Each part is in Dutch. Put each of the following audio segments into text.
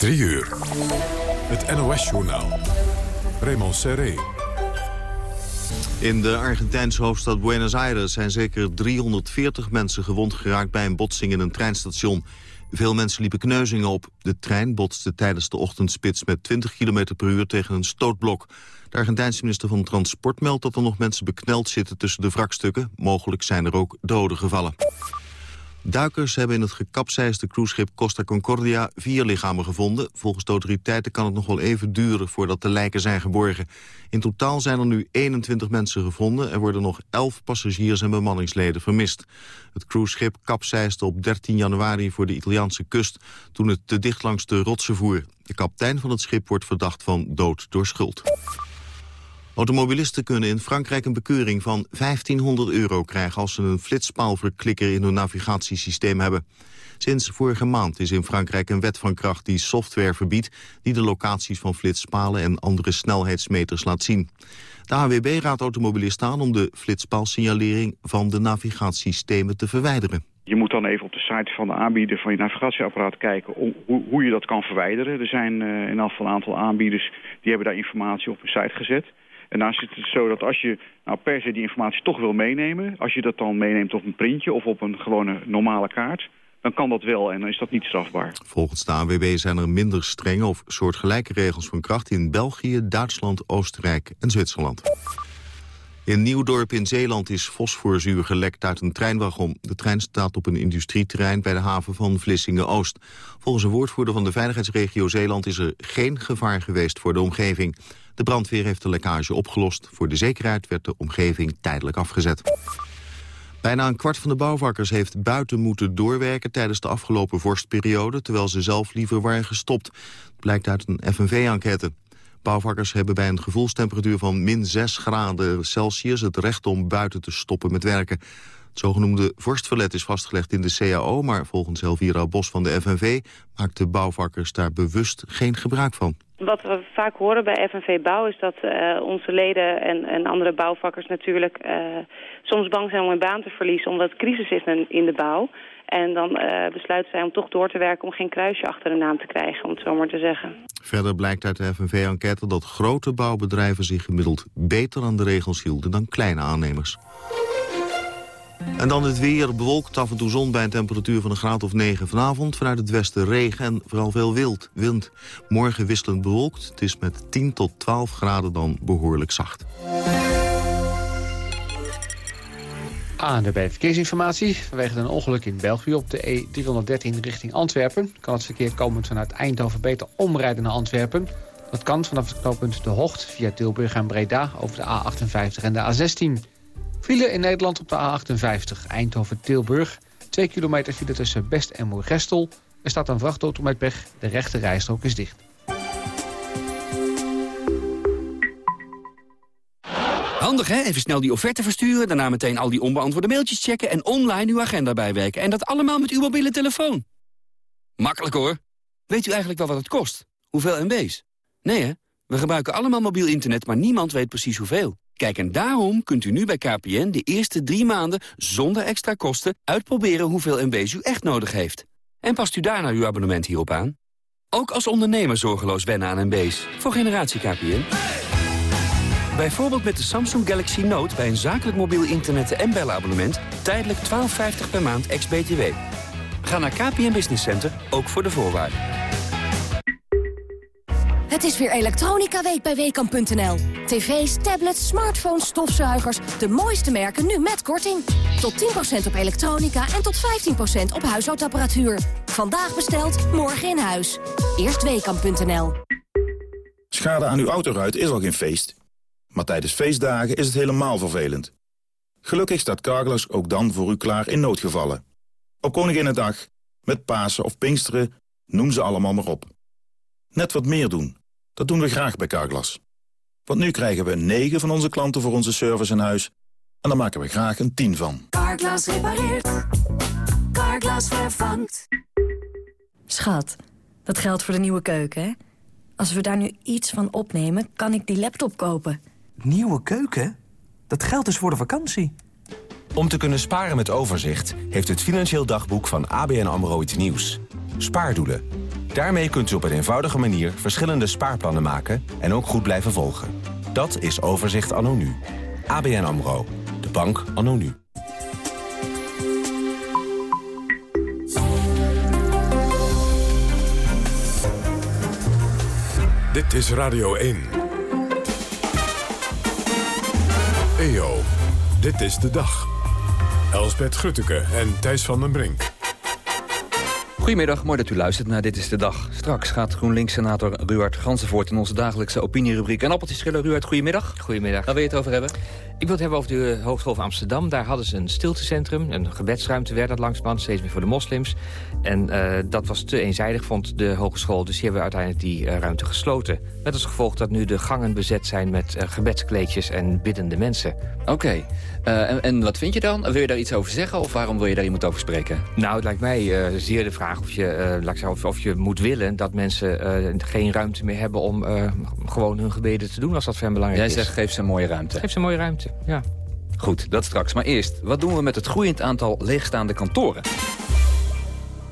3 uur. Het NOS-journaal. Raymond Serré. In de Argentijnse hoofdstad Buenos Aires zijn zeker 340 mensen gewond geraakt bij een botsing in een treinstation. Veel mensen liepen kneuzingen op. De trein botste tijdens de ochtendspits met 20 km per uur tegen een stootblok. De Argentijnse minister van Transport meldt dat er nog mensen bekneld zitten tussen de wrakstukken. Mogelijk zijn er ook doden gevallen. Duikers hebben in het gekapseisde cruiseschip Costa Concordia vier lichamen gevonden. Volgens de autoriteiten kan het nog wel even duren voordat de lijken zijn geborgen. In totaal zijn er nu 21 mensen gevonden. Er worden nog 11 passagiers en bemanningsleden vermist. Het cruiseschip kapseisde op 13 januari voor de Italiaanse kust... toen het te dicht langs de rotsen voer. De kapitein van het schip wordt verdacht van dood door schuld. Automobilisten kunnen in Frankrijk een bekeuring van 1500 euro krijgen... als ze een flitspaalverklikker in hun navigatiesysteem hebben. Sinds vorige maand is in Frankrijk een wet van kracht die software verbiedt... die de locaties van flitspalen en andere snelheidsmeters laat zien. De AWB raadt automobilisten aan om de flitspaalsignalering... van de navigatiesystemen te verwijderen. Je moet dan even op de site van de aanbieder van je navigatieapparaat kijken hoe, hoe je dat kan verwijderen. Er zijn uh, in afval een aantal aanbieders die hebben daar informatie op hun site gezet. En dan zit het zo dat als je nou per se die informatie toch wil meenemen... als je dat dan meeneemt op een printje of op een gewone normale kaart... dan kan dat wel en dan is dat niet strafbaar. Volgens de ANWB zijn er minder strenge of soortgelijke regels van kracht... in België, Duitsland, Oostenrijk en Zwitserland. In Nieuwdorp in Zeeland is fosforzuur gelekt uit een treinwagon. De trein staat op een industrieterrein bij de haven van Vlissingen-Oost. Volgens een woordvoerder van de veiligheidsregio Zeeland is er geen gevaar geweest voor de omgeving. De brandweer heeft de lekkage opgelost. Voor de zekerheid werd de omgeving tijdelijk afgezet. Bijna een kwart van de bouwvakkers heeft buiten moeten doorwerken tijdens de afgelopen vorstperiode, terwijl ze zelf liever waren gestopt. Het blijkt uit een FNV-enquête. Bouwvakkers hebben bij een gevoelstemperatuur van min 6 graden Celsius het recht om buiten te stoppen met werken. Het zogenoemde vorstverlet is vastgelegd in de CAO... maar volgens Elvira Bos van de FNV maakten bouwvakkers daar bewust geen gebruik van. Wat we vaak horen bij FNV Bouw is dat uh, onze leden en, en, andere bouwvakkers natuurlijk uh, soms bang zijn om hun baan te verliezen omdat het crisis is in de bouw. En dan uh, besluiten zij om toch door te werken om geen kruisje achter de naam te krijgen, om het zo maar te zeggen. Verder blijkt uit de FNV-enquête dat grote bouwbedrijven zich gemiddeld beter aan de regels hielden dan kleine aannemers. En dan het weer, bewolkt af en toe zon bij een temperatuur van een graad of 9 vanavond. Vanuit het westen regen en vooral veel wild, wind. Morgen wisselend bewolkt. Het is met 10 tot 12 graden dan behoorlijk zacht. Aan de verkeersinformatie. Vanwege een ongeluk in België op de E313 richting Antwerpen... kan het verkeer komend vanuit Eindhoven beter omrijden naar Antwerpen. Dat kan vanaf het knooppunt De Hocht via Tilburg en Breda over de A58 en de A16. File in Nederland op de A58 Eindhoven-Tilburg. 2 kilometer file tussen Best en Moergestel. Er staat een vrachtauto met pech. De rechte rijstrook is dicht. Handig hè? Even snel die offerte versturen, daarna meteen al die onbeantwoorde mailtjes checken... en online uw agenda bijwerken. En dat allemaal met uw mobiele telefoon. Makkelijk hoor. Weet u eigenlijk wel wat het kost? Hoeveel MB's? Nee hè? We gebruiken allemaal mobiel internet, maar niemand weet precies hoeveel. Kijk, en daarom kunt u nu bij KPN de eerste drie maanden zonder extra kosten uitproberen hoeveel MB's u echt nodig heeft. En past u daarna uw abonnement hierop aan? Ook als ondernemer zorgeloos wennen aan MB's. Voor generatie KPN. Bijvoorbeeld met de Samsung Galaxy Note bij een zakelijk mobiel internet- en bellenabonnement... tijdelijk 12,50 per maand ex-BTW. Ga naar KPN Business Center, ook voor de voorwaarden. Het is weer Elektronica Week bij Weekamp.nl. TV's, tablets, smartphones, stofzuigers, de mooiste merken nu met korting. Tot 10% op elektronica en tot 15% op huishoudapparatuur. Vandaag besteld, morgen in huis. Eerst Weekamp.nl. Schade aan uw autoruit is al geen feest. Maar tijdens feestdagen is het helemaal vervelend. Gelukkig staat Carglass ook dan voor u klaar in noodgevallen. Op Koninginnedag, met Pasen of Pinksteren, noem ze allemaal maar op. Net wat meer doen. Dat doen we graag bij Carglass. Want nu krijgen we 9 van onze klanten voor onze service in huis. En daar maken we graag een 10 van. Carglass repareert. Carglass vervangt. Schat, dat geldt voor de nieuwe keuken, hè? Als we daar nu iets van opnemen, kan ik die laptop kopen. Nieuwe keuken? Dat geldt dus voor de vakantie. Om te kunnen sparen met overzicht... heeft het Financieel Dagboek van ABN AMRO iets nieuws. Spaardoelen. Daarmee kunt u op een eenvoudige manier verschillende spaarplannen maken en ook goed blijven volgen. Dat is Overzicht Anno Nu. ABN AMRO. De bank Anno Nu. Dit is Radio 1. EO, dit is de dag. Elsbeth Grutteke en Thijs van den Brink. Goedemiddag, mooi dat u luistert naar Dit is de Dag. Straks gaat GroenLinks-senator Ruard Gansenvoort in onze dagelijkse opinierubriek. En appeltjes schillen, Ruard, goedemiddag. Goedemiddag. Waar wil je het over hebben? Ik wil het hebben over de Hogeschool van Amsterdam. Daar hadden ze een stiltecentrum, een gebedsruimte werd dat langsband, steeds meer voor de moslims. En uh, dat was te eenzijdig, vond de hogeschool. Dus die hebben we uiteindelijk die uh, ruimte gesloten. Met als gevolg dat nu de gangen bezet zijn met uh, gebedskleedjes en biddende mensen. Oké. Okay. En, en, wat vind je dan? Wil je daar iets over zeggen of waarom wil je daar iemand over spreken? Nou, het lijkt mij zeer de vraag of je, laat ik zeggen, of, of, je moet willen... dat mensen geen ruimte meer hebben om gewoon hun gebeden te doen als dat voor hen belangrijk Jij is. Jij zegt, geef ze een mooie ruimte. Geef ze een mooie ruimte, ja. Goed, dat straks. Maar eerst, wat doen we met het groeiend aantal leegstaande kantoren?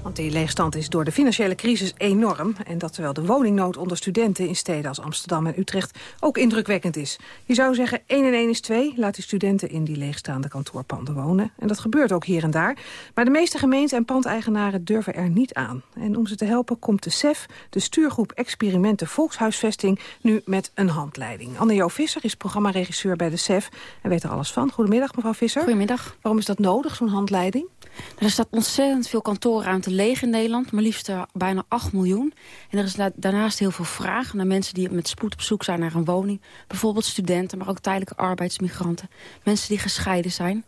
Want die leegstand is door de financiële crisis enorm. En dat terwijl de woningnood onder studenten in steden als Amsterdam en Utrecht ook indrukwekkend is. Je zou zeggen 1 en 1 is 2. Laat die studenten in die leegstaande kantoorpanden wonen. En dat gebeurt ook hier en daar. Maar de meeste gemeenten en pandeigenaren durven er niet aan. En om ze te helpen komt de SEF, de stuurgroep Experimenten Volkshuisvesting, nu met een handleiding. Anne-Jo Visser is programmaregisseur bij de SEF en weet er alles van. Goedemiddag mevrouw Visser. Goedemiddag. Waarom is dat nodig, zo'n handleiding? Er staat ontzettend veel kantoorruimte leeg in Nederland. Maar liefst bijna 8 miljoen. En er is daarnaast heel veel vraag naar mensen die met spoed op zoek zijn naar een woning. Bijvoorbeeld studenten, maar ook tijdelijke arbeidsmigranten. Mensen die gescheiden zijn.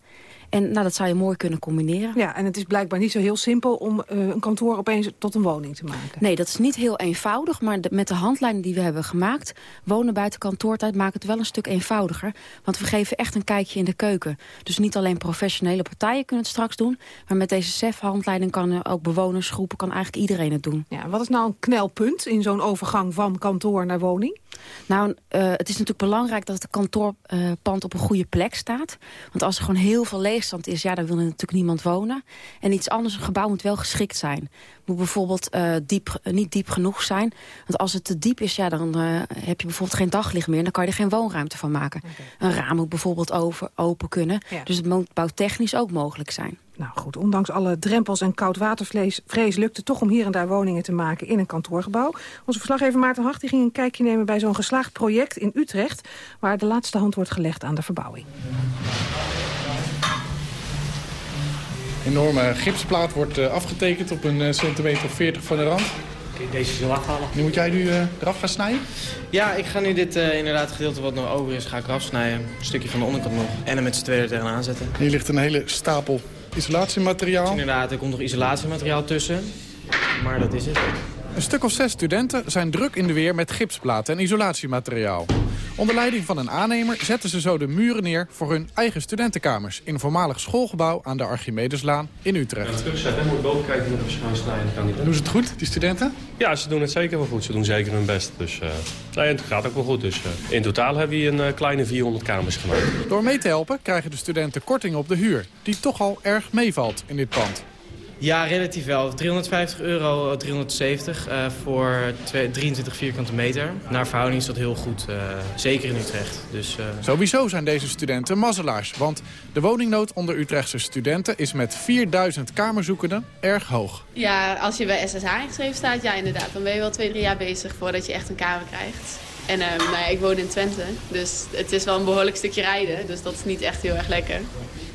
En nou, dat zou je mooi kunnen combineren. Ja, en het is blijkbaar niet zo heel simpel om uh, een kantoor opeens tot een woning te maken. Nee, dat is niet heel eenvoudig. Maar de, met de handleiding die we hebben gemaakt... wonen buiten kantoortijd maakt het wel een stuk eenvoudiger. Want we geven echt een kijkje in de keuken. Dus niet alleen professionele partijen kunnen het straks doen... maar met deze SEF-handleiding kan ook bewonersgroepen... kan eigenlijk iedereen het doen. Ja, wat is nou een knelpunt in zo'n overgang van kantoor naar woning? Nou, uh, het is natuurlijk belangrijk dat het kantoorpand op een goede plek staat. Want als er gewoon heel veel leegstand is, ja, dan wil er natuurlijk niemand wonen. En iets anders, een gebouw moet wel geschikt zijn. Moet bijvoorbeeld uh, diep, niet diep genoeg zijn. Want als het te diep is, ja, dan heb je bijvoorbeeld geen daglicht meer. En dan kan je er geen woonruimte van maken. Okay. Een raam moet bijvoorbeeld over, open kunnen. Ja. Dus het moet bouwtechnisch ook mogelijk zijn. Nou goed, ondanks alle drempels en koudwatervrees lukt het toch om hier en daar woningen te maken in een kantoorgebouw. Onze verslaggever Maarten Hart ging een kijkje nemen bij zo'n geslaagd project in Utrecht, waar de laatste hand wordt gelegd aan de verbouwing. Enorme gipsplaat wordt uh, afgetekend op een uh, centimeter of 40 van de rand. Deze zo afhalen? Nu moet jij nu uh, eraf gaan snijden? Ja, ik ga nu dit inderdaad gedeelte wat nog over is, ga ik eraf snijden. Een stukje van de onderkant nog. En er met z'n tweeën er tegenaan zetten. Hier ligt een hele stapel isolatiemateriaal. Inderdaad, er komt nog isolatiemateriaal tussen. Maar dat is het. Een stuk of zes studenten zijn druk in de weer met gipsplaten en isolatiemateriaal. Onder leiding van een aannemer zetten ze zo de muren neer voor hun eigen studentenkamers... in een voormalig schoolgebouw aan de Archimedeslaan in Utrecht. Ja, terug moet boven kijken of ze gaan snijden. Kan niet doen ze het goed, die studenten? Ja, ze doen het zeker wel goed. Ze doen zeker hun best. Dus uh, nee, het gaat ook wel goed. Dus, uh, in totaal hebben we een uh, kleine 400 kamers gemaakt. Door mee te helpen krijgen de studenten korting op de huur... die toch al erg meevalt in dit pand. Ja, relatief wel. 350 euro, 370 uh, voor 23 vierkante meter. Naar verhouding is dat heel goed, uh, zeker in Utrecht. Dus, uh... Sowieso zijn deze studenten mazzelaars. Want de woningnood onder Utrechtse studenten is met 4000 kamerzoekenden erg hoog. Ja, als je bij SSH ingeschreven staat, ja inderdaad. Dan ben je wel twee, drie jaar bezig voordat je echt een kamer krijgt. En nou ja, ik woon in Twente, dus het is wel een behoorlijk stukje rijden. Dus dat is niet echt heel erg lekker.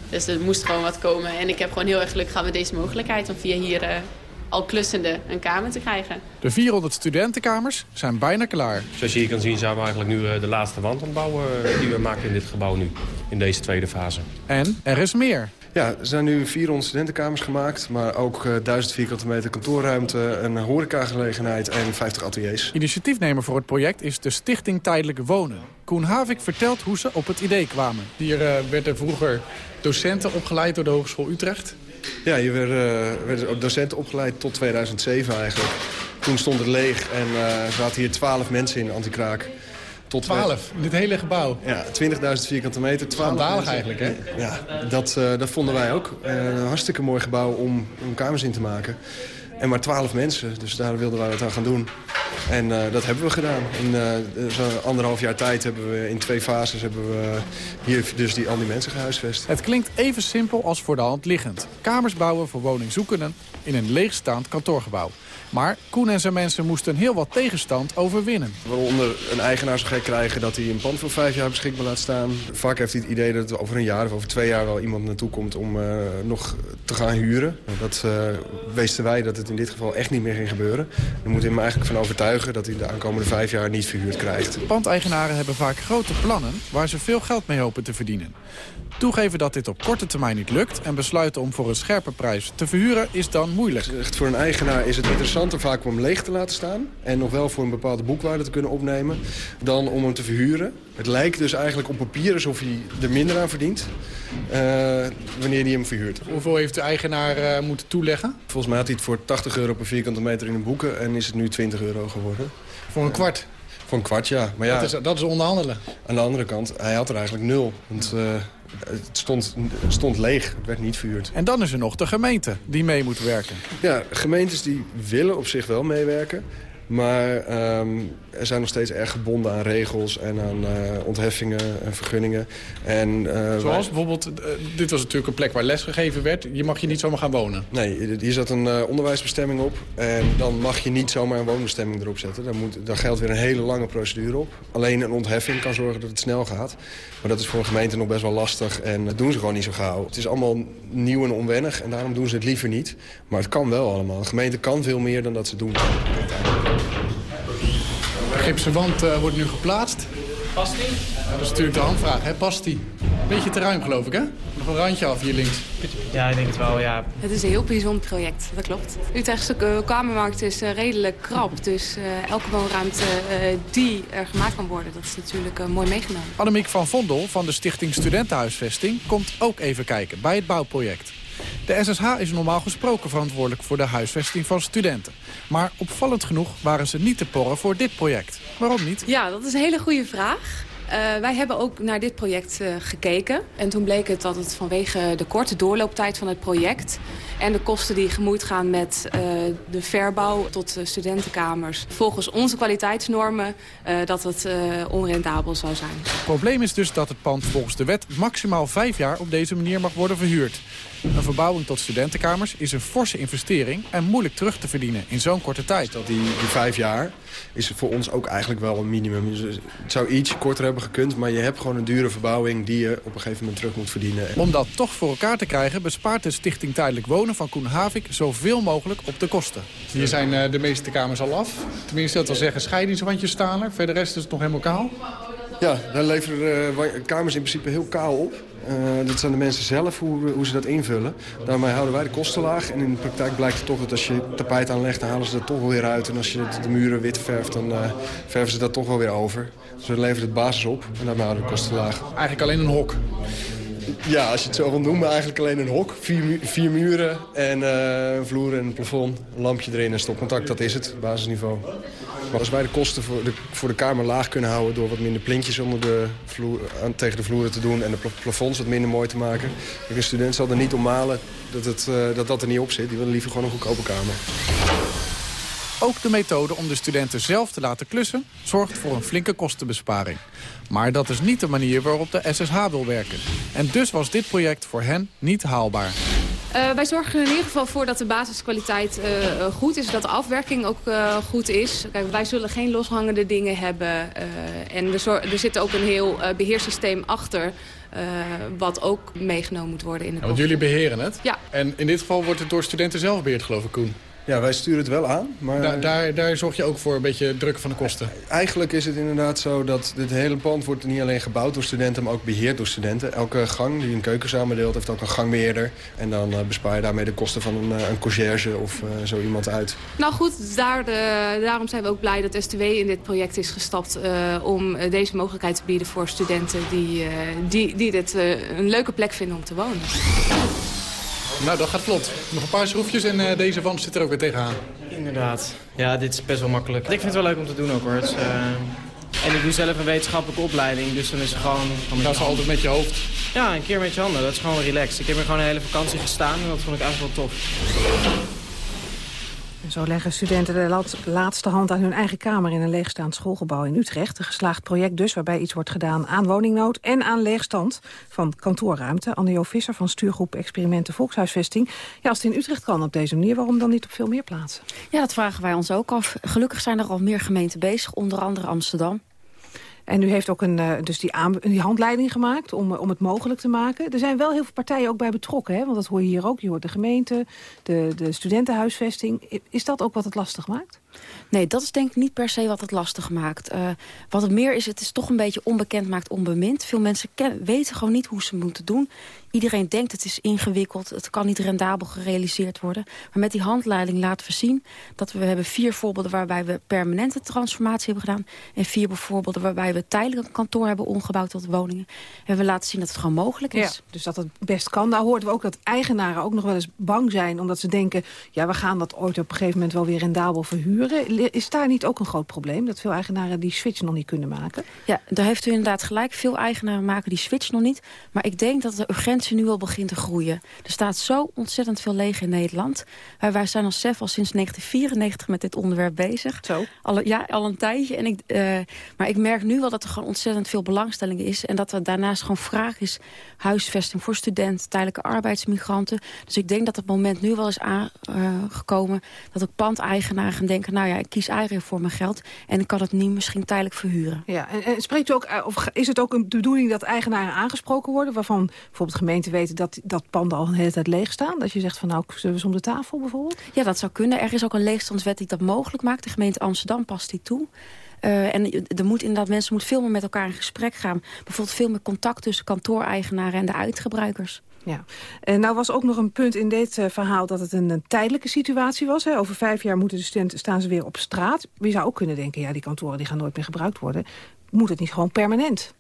Dus er moest gewoon wat komen. En ik heb gewoon heel erg geluk gehad met deze mogelijkheid... om via hier uh, al klussende een kamer te krijgen. De 400 studentenkamers zijn bijna klaar. Zoals je hier kan zien zijn we eigenlijk nu uh, de laatste wand aan het bouwen... Uh, die we maken in dit gebouw nu, in deze tweede fase. En er is meer. Ja, er zijn nu 400 studentenkamers gemaakt, maar ook uh, 1000 vierkante meter kantoorruimte, een horecagelegenheid en 50 ateliers. Initiatiefnemer voor het project is de Stichting Tijdelijk Wonen. Koen Havik vertelt hoe ze op het idee kwamen. Hier uh, werden vroeger docenten opgeleid door de Hogeschool Utrecht. Ja, hier werden, uh, werden docenten opgeleid tot 2007 eigenlijk. Toen stond het leeg en uh, zaten hier 12 mensen in Antikraak. Tot 12, in dit hele gebouw? Ja, 20.000 vierkante meter. Schandalig eigenlijk, hè? Ja, dat, uh, dat vonden wij ook. Uh, een hartstikke mooi gebouw om, om kamers in te maken. En maar 12 mensen, dus daar wilden wij wat aan gaan doen. En uh, dat hebben we gedaan. In uh, zo'n anderhalf jaar tijd hebben we in twee fases hebben we hier dus die, al die mensen gehuisvest. Het klinkt even simpel als voor de hand liggend. Kamers bouwen voor woningzoekenden in een leegstaand kantoorgebouw. Maar Koen en zijn mensen moesten heel wat tegenstand overwinnen. Waaronder een eigenaar zo gek krijgen dat hij een pand voor vijf jaar beschikbaar laat staan. Vaak heeft hij het idee dat er over een jaar of over twee jaar wel iemand naartoe komt om uh, nog te gaan huren. Dat uh, wisten wij dat het in dit geval echt niet meer ging gebeuren. Dan moet hij hem eigenlijk van overtuigen dat hij de aankomende vijf jaar niet verhuurd krijgt. Pandeigenaren hebben vaak grote plannen waar ze veel geld mee hopen te verdienen. Toegeven dat dit op korte termijn niet lukt en besluiten om voor een scherpe prijs te verhuren is dan moeilijk. Echt voor een eigenaar is het interessanter vaak om hem leeg te laten staan en nog wel voor een bepaalde boekwaarde te kunnen opnemen dan om hem te verhuren. Het lijkt dus eigenlijk op papier alsof hij er minder aan verdient uh, wanneer hij hem verhuurt. Hoeveel heeft de eigenaar uh, moeten toeleggen? Volgens mij had hij het voor 80 euro per vierkante meter in een boeken en is het nu 20 euro geworden. Voor een kwart? Voor een kwart, ja. Maar ja dat, is, dat is onderhandelen. Aan de andere kant, hij had er eigenlijk nul. Want het stond, stond leeg, het werd niet verhuurd. En dan is er nog de gemeente die mee moet werken. Ja, gemeentes die willen op zich wel meewerken. Maar um, er zijn nog steeds erg gebonden aan regels en aan uh, ontheffingen en vergunningen. En, uh, Zoals bijvoorbeeld, uh, dit was natuurlijk een plek waar les gegeven werd. Je mag je niet zomaar gaan wonen. Nee, hier zat een onderwijsbestemming op. En dan mag je niet zomaar een woonbestemming erop zetten. Daar, moet, daar geldt weer een hele lange procedure op. Alleen een ontheffing kan zorgen dat het snel gaat. Maar dat is voor een gemeente nog best wel lastig. En dat doen ze gewoon niet zo gauw. Het is allemaal nieuw en onwennig. En daarom doen ze het liever niet. Maar het kan wel allemaal. Een gemeente kan veel meer dan dat ze doen. De gipsen wand uh, wordt nu geplaatst. Past die? Dat is natuurlijk de handvraag, hè? Past die? Beetje te ruim, geloof ik, hè? Nog een randje af hier links. Ja, ik denk het wel, ja. Het is een heel bijzonder project, dat klopt. Utrechtse uh, kamermarkt is uh, redelijk krap. Dus uh, elke woonruimte die er gemaakt kan worden, dat is natuurlijk mooi meegenomen. Annemiek van Vondel van de Stichting Studentenhuisvesting komt ook even kijken bij het bouwproject. De SSH is normaal gesproken verantwoordelijk voor de huisvesting van studenten. Maar opvallend genoeg waren ze niet te porren voor dit project. Waarom niet? Ja, dat is een hele goede vraag. Uh, wij hebben ook naar dit project uh, gekeken. En toen bleek het dat het vanwege de korte doorlooptijd van het project... en de kosten die gemoeid gaan met uh, de verbouw tot de studentenkamers... volgens onze kwaliteitsnormen dat het onrendabel zou zijn. Het probleem is dus dat het pand volgens de wet maximaal vijf jaar op deze manier mag worden verhuurd. Een verbouwing tot studentenkamers is een forse investering... en moeilijk terug te verdienen in zo'n korte tijd. Dat die, die vijf jaar is voor ons ook eigenlijk wel een minimum. Dus het zou iets korter hebben gekund, maar je hebt gewoon een dure verbouwing... die je op een gegeven moment terug moet verdienen. Om dat toch voor elkaar te krijgen bespaart de Stichting Tijdelijk Wonen van Koen Havik... zoveel mogelijk op de kosten. Hier zijn uh, de meeste kamers al af. Tenminste, dat wil zeggen scheidingswandjes staan er. Verder rest is het nog helemaal kaal. Ja, daar leveren uh, kamers in principe heel kaal op. Uh, dat zijn de mensen zelf, hoe, hoe ze dat invullen. Daarmee houden wij de kosten laag. En in de praktijk blijkt het toch dat als je tapijt aanlegt... dan halen ze dat toch wel weer uit. En als je de muren wit verft, dan uh, verven ze dat toch wel weer over. Dus we leveren het basis op en daarmee houden we de kosten laag. Eigenlijk alleen een hok? Ja, als je het zo wil noemen, eigenlijk alleen een hok. Vier, vier muren en uh, een vloer en een plafond. Een lampje erin en stopcontact, dat is het, basisniveau. Maar als wij de kosten voor de, voor de kamer laag kunnen houden... door wat minder plintjes onder de vloer, aan, tegen de vloeren te doen... en de plafonds wat minder mooi te maken... een student zal er niet om malen dat, het, uh, dat dat er niet op zit. Die willen liever gewoon een goedkope kamer. Ook de methode om de studenten zelf te laten klussen... zorgt voor een flinke kostenbesparing. Maar dat is niet de manier waarop de SSH wil werken. En dus was dit project voor hen niet haalbaar. Uh, wij zorgen er in ieder geval voor dat de basiskwaliteit uh, goed is. Dat de afwerking ook uh, goed is. Kijk, wij zullen geen loshangende dingen hebben. en er, er, zit ook een heel beheersysteem achter... wat ook meegenomen moet worden in de ja, Want jullie beheren het? Ja. En in dit geval wordt het door studenten zelf beheerd, geloof ik, Koen? Ja, wij sturen het wel aan. Maar... Da daar, daar zorg je ook voor een beetje druk van de kosten? Eigenlijk is het inderdaad zo dat dit hele pand wordt niet alleen gebouwd door studenten... maar ook beheerd door studenten. Elke gang die een keuken samendeelt heeft ook een gangbeheerder. En dan uh, bespaar je daarmee de kosten van een, uh, een conciërge of uh, zo iemand uit. Nou goed, daar de, daarom zijn we ook blij dat STW in dit project is gestapt... om deze mogelijkheid te bieden voor studenten die, die, die dit een leuke plek vinden om te wonen. Nou, dat gaat vlot. Nog een paar schroefjes en uh, deze wand zit er ook weer tegenaan. Inderdaad. Ja, dit is best wel makkelijk. Ik vind het wel leuk om te doen ook hoor. Is, uh... En ik doe zelf een wetenschappelijke opleiding, dus dan is het gewoon... gewoon dat is altijd met je hoofd? Ja, een keer met je handen. Dat is gewoon relaxed. Ik heb er gewoon een hele vakantie gestaan en dat vond ik eigenlijk wel tof. Zo leggen studenten de laatste hand aan hun eigen kamer in een leegstaand schoolgebouw in Utrecht. Een geslaagd project dus waarbij iets wordt gedaan aan woningnood en aan leegstand van kantoorruimte. Anneo Visser van stuurgroep Experimenten Volkshuisvesting. Ja, als het in Utrecht kan op deze manier, waarom dan niet op veel meer plaatsen? Ja, dat vragen wij ons ook af. Gelukkig zijn er al meer gemeenten bezig, onder andere Amsterdam. En u heeft ook een, uh, dus die, die handleiding gemaakt om, om het mogelijk te maken. Er zijn wel heel veel partijen ook bij betrokken, hè? want dat hoor je hier ook. Je hoort de gemeente, de, de studentenhuisvesting. Is dat ook wat het lastig maakt? Nee, dat is denk ik niet per se wat het lastig maakt. Uh, wat het meer is, het is toch een beetje onbekend maakt onbemind. Veel mensen weten gewoon niet hoe ze moeten doen. Iedereen denkt het is ingewikkeld, het kan niet rendabel gerealiseerd worden. Maar met die handleiding laten we zien dat we, we hebben vier voorbeelden waarbij we permanente transformatie hebben gedaan. En vier bijvoorbeelden waarbij we tijdelijk een kantoor hebben omgebouwd tot woningen. En we laten zien dat het gewoon mogelijk is. Dus dat het best kan. Daar hoorden we ook dat eigenaren ook nog wel eens bang zijn. Omdat ze denken, ja we gaan dat ooit op een gegeven moment wel weer rendabel verhuren. Is daar niet ook een groot probleem? Dat veel eigenaren die switch nog niet kunnen maken? Ja, daar heeft u inderdaad gelijk. Veel eigenaren maken die switch nog niet. Maar ik denk dat de urgentie nu al begint te groeien. Er staat zo ontzettend veel leeg in Nederland. Wij, wij zijn als SEF al sinds 1994 met dit onderwerp bezig. Zo? Al, ja, al een tijdje. En ik, uh, maar ik merk nu wel dat er gewoon ontzettend veel belangstelling is. En dat er daarnaast gewoon vraag is huisvesting voor studenten, tijdelijke arbeidsmigranten. Dus ik denk dat het moment nu wel is aangekomen... Dat ook pandeigenaren gaan denken... nou ja, ik kies eigenlijk voor mijn geld... en ik kan het nu misschien tijdelijk verhuren. Ja, en, en spreekt u ook, eh, of is het ook een bedoeling dat eigenaren aangesproken worden... waarvan bijvoorbeeld gemeenten gemeente weten dat, dat panden al een hele tijd leeg staan? Dat je zegt van nou, zullen we om de tafel bijvoorbeeld? Ja, dat zou kunnen. Er is ook een leegstandswet die dat mogelijk maakt. De gemeente Amsterdam past die toe. Uh, en er moet inderdaad, mensen moeten veel meer met elkaar in gesprek gaan. Bijvoorbeeld veel meer contact tussen kantooreigenaren en de uitgebruikers. Ja, en nou was ook nog een punt in dit uh, verhaal dat het een, tijdelijke situatie was. Hè. Over vijf jaar moeten de studenten, staan ze weer op straat. Wie zou ook kunnen denken, ja, die kantoren die gaan nooit meer gebruikt worden. Moet het niet gewoon permanent?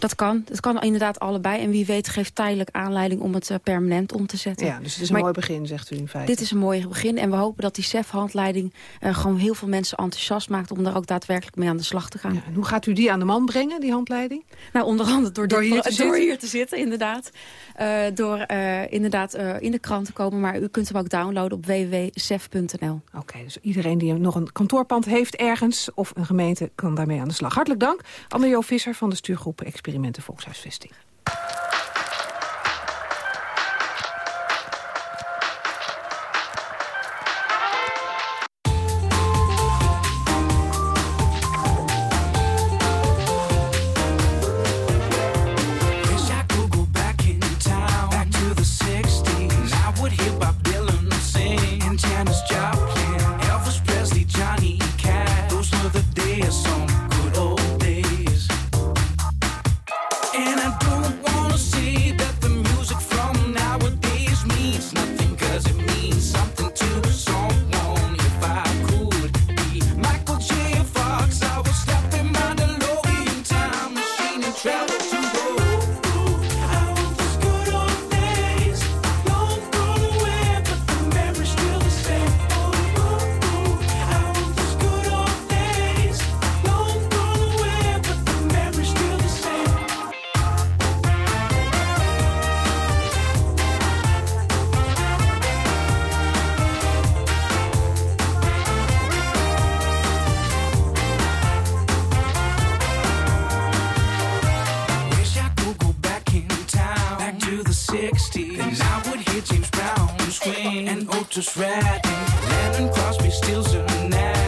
Dat kan. Het kan inderdaad allebei. En wie weet geeft tijdelijk aanleiding om het uh, permanent om te zetten. Ja, dus het is een maar, mooi begin, zegt u in feite. Dit is een mooi begin. En we hopen dat die SEF-handleiding uh, gewoon heel veel mensen enthousiast maakt... om daar ook daadwerkelijk mee aan de slag te gaan. Ja, en hoe gaat u die aan de man brengen, die handleiding? Nou, onder andere door, door, hier, te door hier, te zitten, inderdaad. Uh, door inderdaad in de krant te komen. Maar u kunt hem ook downloaden op www.sef.nl. Oké, okay, dus iedereen die nog een kantoorpand heeft ergens... of een gemeente kan daarmee aan de slag. Hartelijk dank. Anne-Jo Visser van de stuurgroep Experimenten Volkshuisvesting. Twain and Otis Redding, Lennon Crosby, Stills and Nash.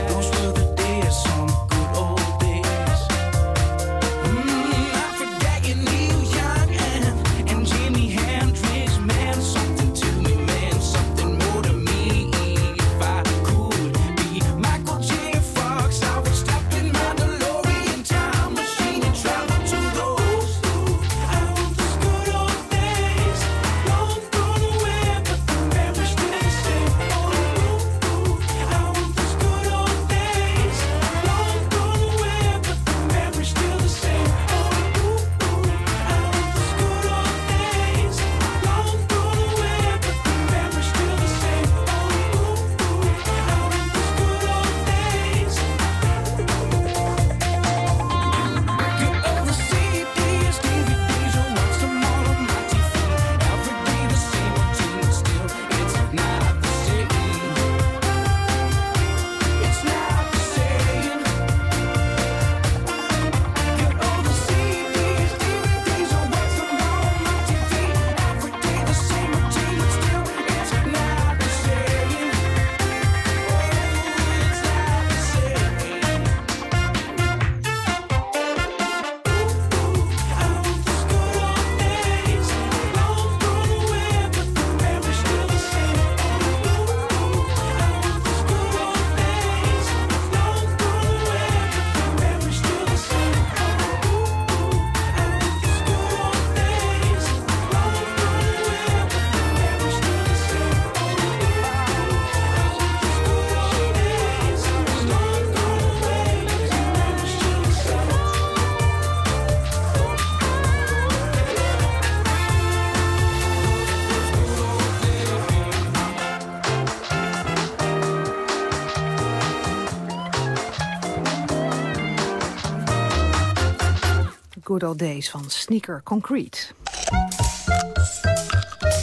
Old Days van Sneaker Concrete.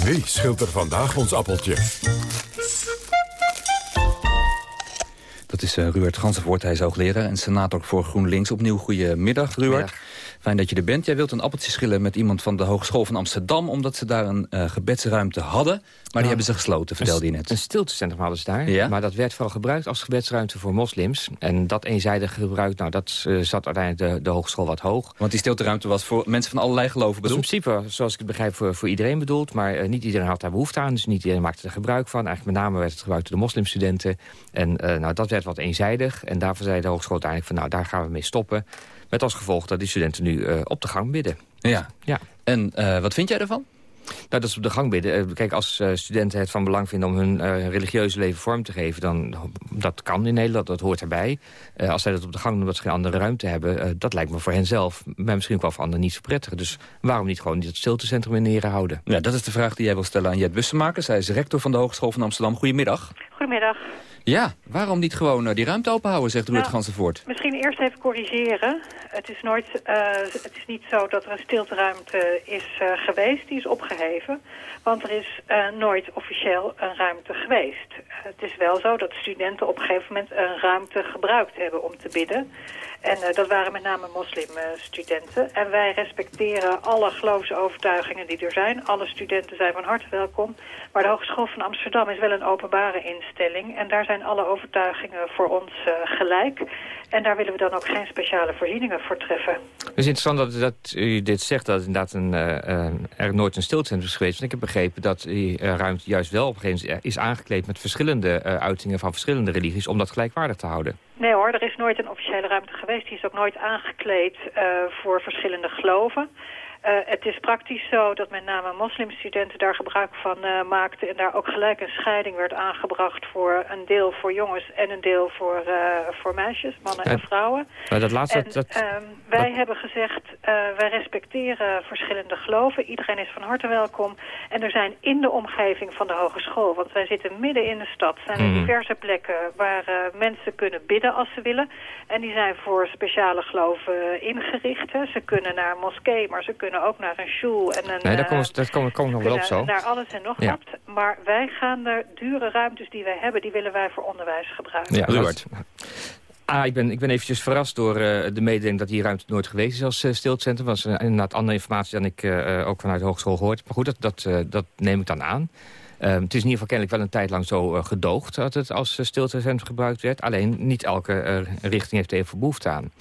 Wie scheelt er vandaag ons appeltje? Dat is uh, Ruud Gansenvoort, hij is hoogleraar en senator voor GroenLinks. Opnieuw goedemiddag, Ruud. Fijn dat je er bent. Jij wilt een appeltje schillen met iemand van de Hogeschool van Amsterdam... omdat ze daar een uh, gebedsruimte hadden. Maar die hebben ze gesloten, vertelde je net. Een stiltecentrum hadden ze daar. Ja? Maar dat werd vooral gebruikt als gebedsruimte voor moslims. En dat eenzijdig gebruik, nou, dat uh, zat uiteindelijk de, de hogeschool wat hoog. Want die stilteruimte was voor mensen van allerlei geloven bedoeld? in principe, zoals ik het begrijp, voor, voor iedereen bedoeld. Maar uh, niet iedereen had daar behoefte aan. Dus niet iedereen maakte er gebruik van. Eigenlijk met name werd het gebruikt door de moslimstudenten. En nou, dat werd wat eenzijdig. En daarvoor zei de hogeschool uiteindelijk van, nou, daar gaan we mee stoppen. Met als gevolg dat die studenten nu uh, op de gang bidden. Ja. ja. En uh, wat vind jij ervan? Nou, dat is op de gang bidden. Uh, kijk, als studenten het van belang vinden om hun religieuze leven vorm te geven... dan dat kan in Nederland, dat hoort erbij. als zij dat op de gang doen omdat ze geen andere ruimte hebben... dat lijkt me voor hen zelf, maar misschien ook wel voor anderen niet zo prettig. Dus waarom niet gewoon het stiltecentrum in Neren houden? Ja, dat is de vraag die jij wil stellen aan Jet Bussemaker. Zij is rector van de Hogeschool van Amsterdam. Goedemiddag. Goedemiddag. Ja, waarom niet gewoon uh, die ruimte openhouden, zegt Ruud nou, Gansenvoort. Misschien eerst even corrigeren. Het is, nooit, uh, het is niet zo dat er een stilteruimte is uh, geweest, die is opgeheven. Want er is nooit officieel een ruimte geweest. het is wel zo dat studenten op een gegeven moment een ruimte gebruikt hebben om te bidden. En dat waren met name moslimstudenten. en wij respecteren alle geloofsovertuigingen die er zijn. Alle studenten zijn van harte welkom. Maar de Hogeschool van Amsterdam is wel een openbare instelling. En daar zijn alle overtuigingen voor ons uh, gelijk. En daar willen we dan ook geen speciale voorzieningen voor treffen. Het is interessant dat, dat u dit zegt, dat inderdaad een, uh, er nooit een stilcentrum is geweest. Want ik heb begrepen dat die ruimte juist wel op een gegeven moment is aangekleed met verschillende uitingen van verschillende religies, om dat gelijkwaardig te houden. Nee hoor, er is nooit een officiële ruimte geweest. Die is ook nooit aangekleed voor verschillende geloven. Uh, het is praktisch zo dat met name moslimstudenten daar gebruik van uh, maakten... en daar ook gelijk een scheiding werd aangebracht voor een deel voor jongens... en een deel voor, uh, voor meisjes, mannen en vrouwen. dat laatste, en, dat, um, wij hebben gezegd, wij respecteren verschillende geloven. Iedereen is van harte welkom. En er zijn in de omgeving van de hogeschool... want wij zitten midden in de stad... zijn er Mhm. diverse plekken waar mensen kunnen bidden als ze willen. En die zijn voor speciale geloven ingericht. Hè. Ze kunnen naar een moskee, maar ze kunnen ook naar een shul en een... Nee, daar komen we, daar komen, komen we nog wel op zo. Naar alles en nog Ja. wat. Maar wij gaan de dure ruimtes die wij hebben, die willen wij voor onderwijs gebruiken. Ja, Ruud. Ah, ik ben, ik ben eventjes verrast door eh, de mededeling dat die ruimte nooit geweest is als uh, stiltcentrum. Dat is uh, inderdaad andere informatie dan ik eh, ook vanuit de hogeschool gehoord heb. Maar goed, dat, dat, eh, dat neem ik dan aan. Ehm, het is in ieder geval kennelijk wel een tijd lang zo eh, gedoogd... dat het als uh, stiltecentrum gebruikt werd. Alleen niet elke eh, richting heeft even behoefte aan.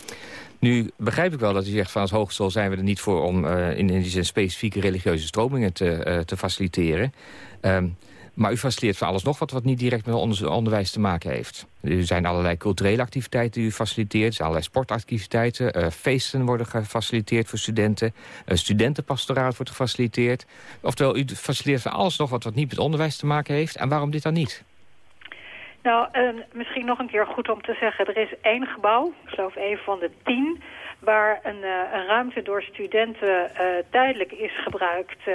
Nu begrijp ik wel dat u zegt van als hogeschool zijn we er niet voor... om eh, in, die zin specifieke religieuze stromingen te, eh, te faciliteren. Ehm, maar u faciliteert van alles nog wat wat niet direct met onder, onderwijs te maken heeft. Er zijn allerlei culturele activiteiten die u faciliteert. Er allerlei sportactiviteiten. eh, feesten worden gefaciliteerd voor studenten. Studentenpastoraat wordt gefaciliteerd. Oftewel, u faciliteert van alles nog wat wat niet met onderwijs te maken heeft. En waarom dit dan niet? Nou, uh, misschien nog een keer goed om te zeggen. Er is één gebouw, ik geloof één van de tien... waar een, uh, een ruimte door studenten uh, tijdelijk is gebruikt... Uh,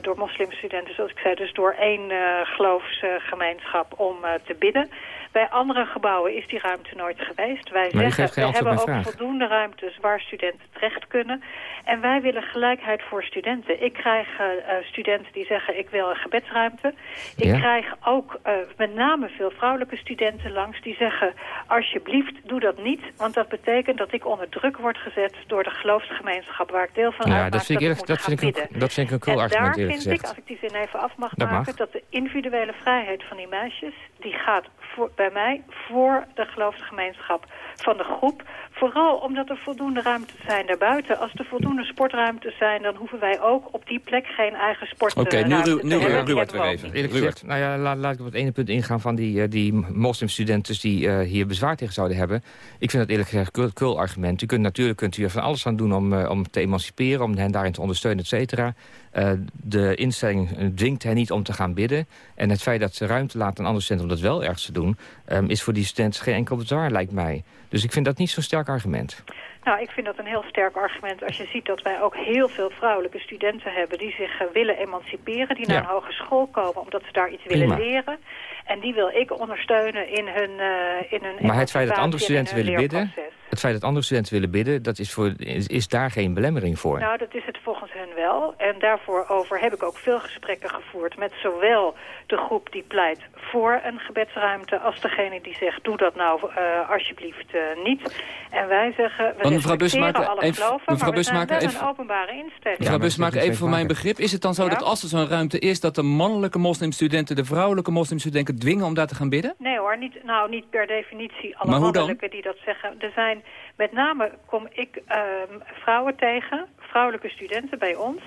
door moslimstudenten, zoals ik zei. Dus door één geloofsgemeenschap om te bidden. Bij andere gebouwen is die ruimte nooit geweest. Wij Maar zeggen, we hebben ook vraag. voldoende ruimtes waar studenten terecht kunnen. En wij willen gelijkheid voor studenten. Ik krijg uh, studenten die zeggen, ik wil een gebedsruimte. Ik Ja. krijg ook uh, met name veel vrouwelijke studenten langs die zeggen... alsjeblieft, doe dat niet. Want dat betekent dat ik onder druk word gezet door de geloofsgemeenschap... waar ik deel van Ja, uitmaak, dat vind ik, eerlijk, dat vind ik, een, dat vind ik een cool en argument daar vind ik, als ik die zin even af mag Dat maken... mag. dat de individuele vrijheid van die meisjes... die gaat voor, bij mij voor de geloofsgemeenschap van de groep. Vooral omdat er voldoende ruimtes zijn daarbuiten. Als er voldoende sportruimtes zijn... dan hoeven wij ook op die plek geen eigen sportruimte Oké, nu, te nu hebben. Weer even. Eerlijk gezegd, nou ja, laat, laat ik op het ene punt ingaan van die, eh, die moslimstudenten die eh, hier bezwaar tegen zouden hebben. Ik vind dat eerlijk gezegd een kul- argument. U kunt natuurlijk kunt u er van alles aan doen om, eh, om te emanciperen, om hen daarin te ondersteunen, et cetera. Eh, de instelling eh, dwingt hen niet om te gaan bidden. En het feit dat ze ruimte laten aan andere studenten om dat wel ergens te doen, ehm, is voor die studenten geen enkel bezwaar, lijkt mij. Dus ik vind dat niet zo'n sterk argument. Nou, ik vind dat een heel sterk argument als je ziet dat wij ook heel veel vrouwelijke studenten hebben die zich eh, willen emanciperen, die naar Ja. een hogeschool komen omdat ze daar iets Prima. willen leren. En die wil ik ondersteunen in hun, eh in hun Maar het feit dat andere studenten hun willen bidden. Het feit dat andere studenten willen bidden, dat is, voor, is, is daar geen belemmering voor? Nou, dat is het volgens hen wel. En daarvoor over heb ik ook veel gesprekken gevoerd met zowel de groep die pleit voor een gebedsruimte... als degene die zegt, doe dat nou uh, alsjeblieft uh, niet. En wij zeggen, we mevrouw Busmaker, alle even, geloven, mevrouw maar we zijn Busmaker, wel even, een openbare instelling. Mevrouw Busmaker, even voor mijn begrip. Is het dan zo Ja? dat als er zo'n ruimte is... dat de mannelijke moslimstudenten de vrouwelijke moslimstudenten dwingen om daar te gaan bidden? Nee hoor, niet, nou niet per definitie alle Maar hoe dan? mannelijke die dat zeggen. Er zijn, met name kom ik ehm, vrouwen tegen, vrouwelijke studenten bij ons,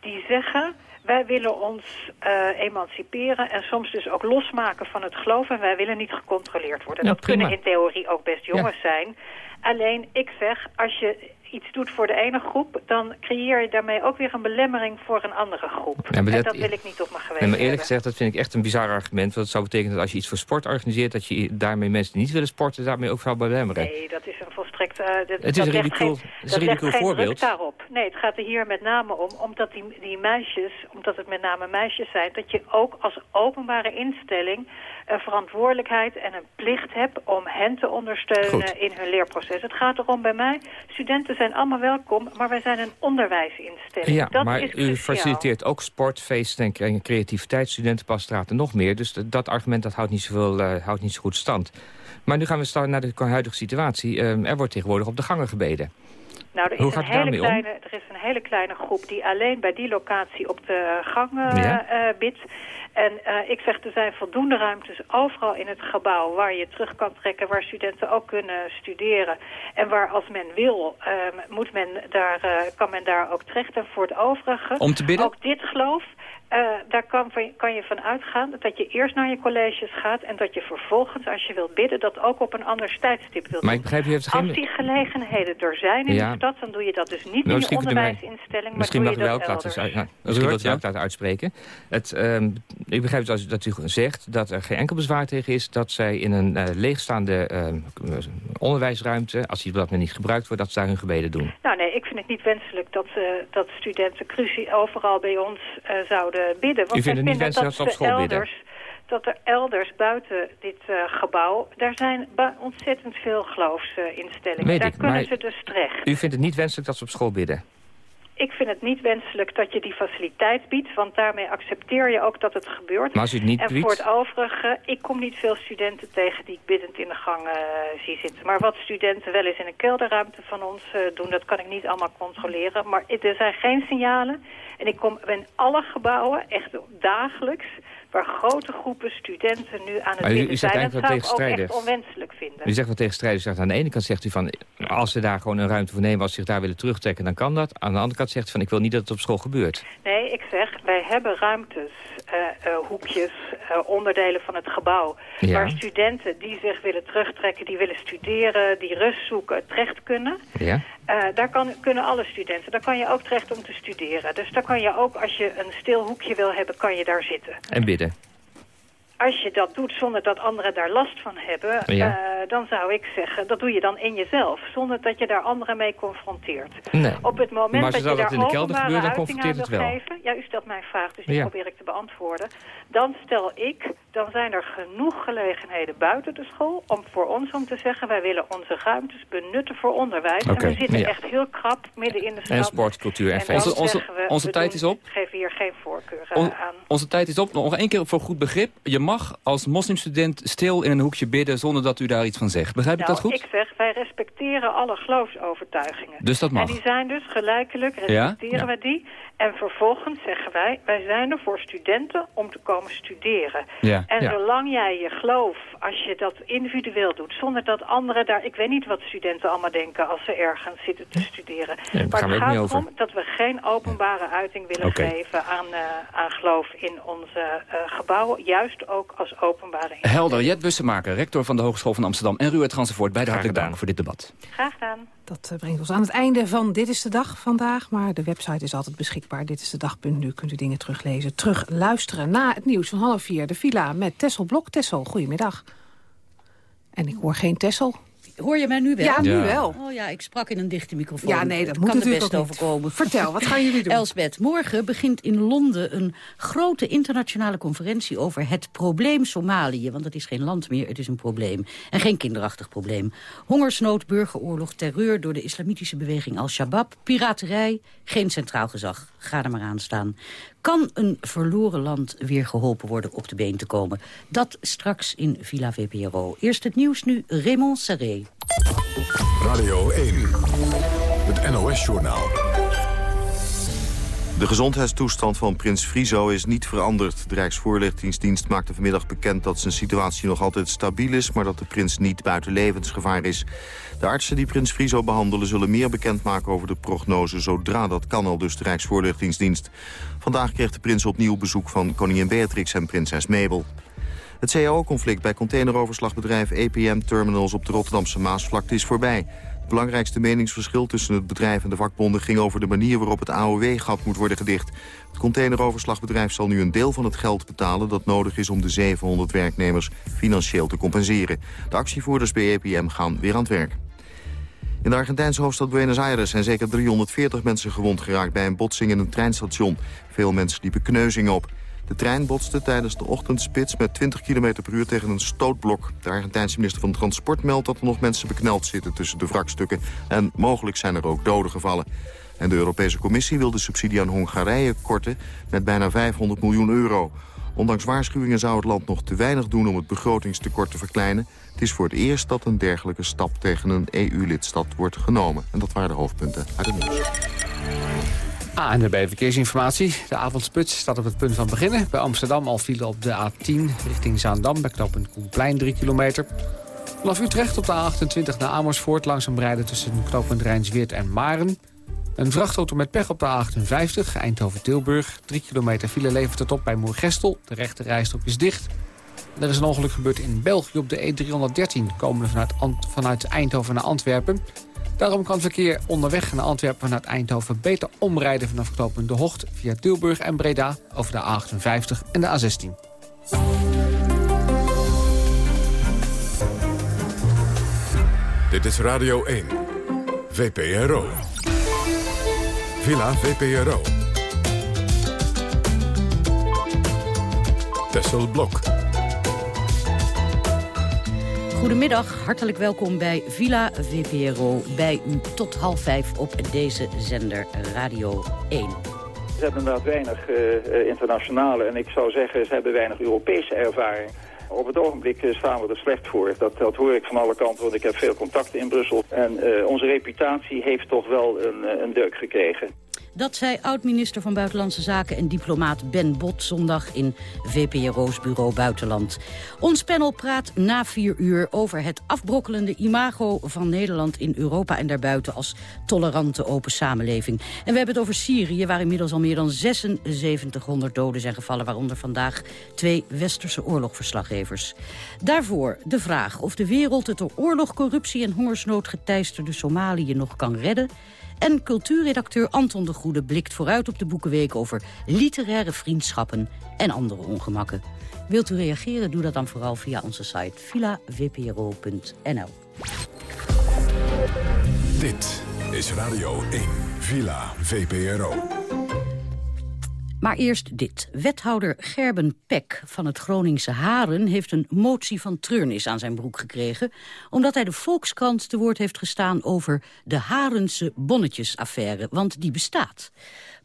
die zeggen... Wij willen ons eh, emanciperen en soms dus ook losmaken van het geloof. En wij willen niet gecontroleerd worden. Ja, dat kunnen in theorie ook best jongens zijn. Alleen, ik zeg, als je iets doet voor de ene groep... dan creëer je daarmee ook weer een belemmering voor een andere groep. Ja, en dat- wil ik niet op mijn geweten Nee, maar eerlijk gezegd, dat vind ik echt een bizar argument. Want dat zou betekenen dat als je iets voor sport organiseert... dat je daarmee mensen die niet willen sporten, daarmee ook zou belemmeren. Nee, dat is een volstrekt... eh, dat, Het is een geen- het is een geen voorbeeld. daarop. Nee, het gaat er hier met name om, omdat die, die meisjes, omdat het met name meisjes zijn, dat je ook als openbare instelling een verantwoordelijkheid en een plicht hebt om hen te ondersteunen Goed. in hun leerproces. Het gaat erom bij mij, studenten zijn allemaal welkom, maar wij zijn een onderwijsinstelling. Ja, dat maar is u faciliteert ook sport, feesten en cre- creativiteit, studentenpasstraat en nog meer. Dus dat, argument dat houdt, niet zoveel, eh, houdt niet zo goed stand. Maar nu gaan we staan naar de huidige situatie. Ehm, er wordt tegenwoordig op de gangen gebeden. Nou, er is, een hele om? kleine, er is een hele kleine groep die alleen bij die locatie op de gang Ja. eh, bidt. En eh, ik zeg, er zijn voldoende ruimtes overal in het gebouw waar je terug kan trekken, waar studenten ook kunnen studeren. En waar als men wil, ehm, moet men daar, kan men daar ook terecht. En voor het overige, Om te bidden? ook dit geloof, eh, daar kan, kan je van uitgaan dat je eerst naar je colleges gaat en dat je vervolgens, als je wilt bidden, dat ook op een ander tijdstip wilt Maar doen. ik begrijp, u heeft geen... Als die gelegenheden er zijn in Ja. de stad, dan doe je dat dus niet in Nou, je misschien u mij- onderwijsinstelling, maar Misschien doe mag je wel dat elders. uit- ja, misschien wilt u ook laten uitspreken. Het, ehm, ik begrijp dat, dat u zegt dat er geen enkel bezwaar tegen is... dat zij in een eh, leegstaande ehm, onderwijsruimte... als die op dat moment niet gebruikt wordt, dat ze daar hun gebeden doen. Nou nee, ik vind het niet wenselijk dat, eh, dat studenten crucie overal bij ons eh, zouden bidden. Want U vindt het niet wenselijk dat ze op school bidden? Dat er elders buiten dit eh, gebouw, daar zijn ontzettend veel geloofsinstellingen. Weet daar kunnen maar- ze dus terecht. U vindt het niet wenselijk dat ze op school bidden? Ik vind het niet wenselijk dat je die faciliteit biedt, want daarmee accepteer je ook dat het gebeurt. Maar als u het niet en biedt- voor het overige, ik kom niet veel studenten tegen die ik biddend in de gang eh, zie zitten. Maar wat studenten wel eens in een kelderruimte van ons eh, doen, dat kan ik niet allemaal controleren. Maar er zijn geen signalen. En ik kom in alle gebouwen, echt dagelijks, waar grote groepen studenten nu aan het Maar u- u zijn. Dat zou ik ook echt onwenselijk vinden. U zegt wat tegenstrijdig. U zegt aan de ene kant zegt u van... als ze daar gewoon een ruimte voor nemen, als ze zich daar willen terugtrekken, dan kan dat. Aan de andere kant zegt u van... ik wil niet dat het op school gebeurt. Nee, ik zeg, wij hebben ruimtes, eh, eh, hoekjes, eh, onderdelen van het gebouw... Ja. waar studenten die zich willen terugtrekken, die willen studeren, die rust zoeken, terecht kunnen. Ja? Daar kan, kunnen alle studenten, daar kan je ook terecht om te studeren. Dus daar kan je ook, als je een stil hoekje wil hebben, kan je daar zitten. En bidden. Als je dat doet zonder dat anderen daar last van hebben, Ja. eh, dan zou ik zeggen, dat doe je dan in jezelf. Zonder dat je daar anderen mee confronteert. Nee. Op het moment Maar dat je daar dat in de kelder gebeurt, dan uiting aan confronteert het wel. geven... Ja, u stelt mij een vraag, dus die Ja. probeer ik te beantwoorden. Dan stel ik, dan zijn er genoeg gelegenheden buiten de school... om voor ons om te zeggen, wij willen onze ruimtes benutten voor onderwijs. Oké, En we zitten ja. echt heel krap midden in de stad. En sport, cultuur en feest. Onze- onze- zeggen we, onze we tijd doen- is op. geven hier geen voorkeur eh, On- aan. onze tijd is op. Nog één keer voor goed begrip. Je mag als moslimstudent stil in een hoekje bidden zonder dat u daar iets van zegt. Begrijp ik nou, dat goed? ik zeg, wij respecteren alle geloofsovertuigingen. Dus dat mag. En die zijn dus gelijkelijk, Ja? respecteren Ja. we die. En vervolgens zeggen wij, wij zijn er voor studenten om te komen studeren. Ja, En ja. zolang jij je geloof, als je dat individueel doet, zonder dat anderen daar... Ik weet niet wat studenten allemaal denken als ze ergens zitten te studeren. daar maar het gaat erom dat we geen openbare uiting willen geven aan, eh, aan geloof in onze eh, gebouwen. Juist ook als openbare Helder, Jet Bussemaker, rector van de Hogeschool van Amsterdam... en Ruud Gansenvoort, beide hartelijk dank voor dit debat. Graag gedaan. Dat eh, brengt ons aan het einde van Dit is de Dag vandaag. Maar de website is altijd beschikbaar. Dit is de dag.nu. Kunt u dingen teruglezen, terugluisteren. Na het nieuws van half vier, de villa met Tessel Blok. Tessel, goedemiddag. En ik hoor geen Tessel. Hoor je mij nu wel? Ja, nu wel. Oh ja, ik sprak in een dichte microfoon. Ja, nee, dat moet kan er natuurlijk best ook niet. overkomen. Vertel, wat gaan jullie doen? Elsbeth, morgen begint in Londen een grote internationale conferentie over het probleem Somalië. Want het is geen land meer, het is een probleem. En geen kinderachtig probleem. Hongersnood, burgeroorlog, terreur door de islamitische beweging Al-Shabaab, piraterij, geen centraal gezag. Ga er maar aan staan. Kan een verloren land weer geholpen worden op de been te komen? Dat straks in Villa VPRO. Eerst het nieuws nu, Raymond Serré. Radio 1. Het NOS-journaal. De gezondheidstoestand van prins Friso is niet veranderd. De Rijksvoorlichtingsdienst maakte vanmiddag bekend dat zijn situatie nog altijd stabiel is... maar dat de prins niet buiten levensgevaar is. De artsen die prins Friso behandelen zullen meer bekendmaken over de prognose... zodra dat kan al, dus de Rijksvoorlichtingsdienst. Vandaag kreeg de prins opnieuw bezoek van koningin Beatrix en prinses Mabel. Het CAO-conflict bij containeroverslagbedrijf EPM Terminals op de Rotterdamse Maasvlakte is voorbij. Het belangrijkste meningsverschil tussen het bedrijf en de vakbonden ging over de manier waarop het AOW-gat moet worden gedicht. Het containeroverslagbedrijf zal nu een deel van het geld betalen dat nodig is om de 700 werknemers financieel te compenseren. De actievoerders bij EPM gaan weer aan het werk. In de Argentijnse hoofdstad Buenos Aires zijn zeker 340 mensen gewond geraakt bij een botsing in een treinstation. Veel mensen liepen kneuzingen op. De trein botste tijdens de ochtendspits met 20 km per uur tegen een stootblok. De Argentijnse minister van Transport meldt dat er nog mensen bekneld zitten tussen de wrakstukken. En mogelijk zijn er ook doden gevallen. En de Europese Commissie wil de subsidie aan Hongarije korten met bijna 500 miljoen euro. Ondanks waarschuwingen zou het land nog te weinig doen om het begrotingstekort te verkleinen. Het is voor het eerst dat een dergelijke stap tegen een EU-lidstad wordt genomen. En dat waren de hoofdpunten uit het nieuws. ANWB Verkeersinformatie. De avondspits staat op het punt van beginnen. Bij Amsterdam al file op de A10 richting Zaandam... bij knooppunt Koenplein 3 kilometer. Vanaf Utrecht op de A28 naar Amersfoort... langzaam rijden tussen knooppunt Rijnsweert en Maren. Een vrachtauto met pech op de A58 Eindhoven-Tilburg. 3 kilometer file levert het op bij Moergestel. De rechte rijstrook is dicht. Er is een ongeluk gebeurd in België op de E313... komende vanuit, vanuit Eindhoven naar Antwerpen... Daarom kan verkeer onderweg naar Antwerpen vanuit Eindhoven beter omrijden vanaf knooppunt De Hocht via Tilburg en Breda over de A58 en de A16. Dit is Radio 1. VPRO. Villa VPRO. Tessel Blok. Goedemiddag, hartelijk welkom bij Villa VPRO. Bij u tot half vijf op deze zender Radio 1. Ze hebben inderdaad weinig uh, internationale en ik zou zeggen ze hebben weinig Europese ervaring. Op het ogenblik uh, staan we er slecht voor. Dat, hoor ik van alle kanten, want ik heb veel contacten in Brussel. En onze reputatie heeft toch wel een, een deuk gekregen. Dat zei oud-minister van Buitenlandse Zaken en diplomaat Ben Bot zondag in VPRO's Bureau Buitenland. Ons panel praat na vier uur over het afbrokkelende imago van Nederland in Europa en daarbuiten als tolerante open samenleving. En we hebben het over Syrië, waar inmiddels al meer dan 7600 doden zijn gevallen, waaronder vandaag twee westerse oorlogverslaggevers. Daarvoor de vraag of de wereld het door oorlog, corruptie en hongersnood geteisterde Somalië nog kan redden. En cultuurredacteur Anton de Goede blikt vooruit op de Boekenweek over literaire vriendschappen en andere ongemakken. Wilt u reageren? Doe dat dan vooral via onze site villavpro.nl. Dit is Radio 1, Villa VPRO. Maar eerst dit. Wethouder Gerben Pek van het Groningse Haren... heeft een motie van treurnis aan zijn broek gekregen... omdat hij de Volkskrant te woord heeft gestaan over de Harense bonnetjesaffaire. Want die bestaat.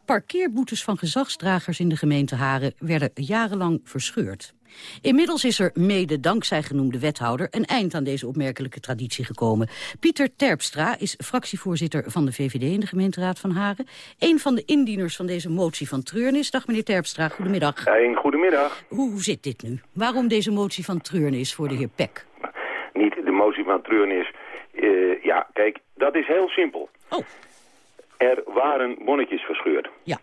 Parkeerboetes van gezagsdragers in de gemeente Haren... werden jarenlang verscheurd. Inmiddels is er mede dankzij genoemde wethouder een eind aan deze opmerkelijke traditie gekomen. Pieter Terpstra is fractievoorzitter van de VVD in de gemeenteraad van Haren. Een van de indieners van deze motie van treurnis. Dag meneer Terpstra, goedemiddag. Een goedemiddag. Hoe, hoe zit dit nu? Waarom deze motie van treurnis voor de heer Peck? Niet de motie van treurnis. Uh, ja, kijk, dat is heel simpel. Oh. Er waren bonnetjes verscheurd. Ja.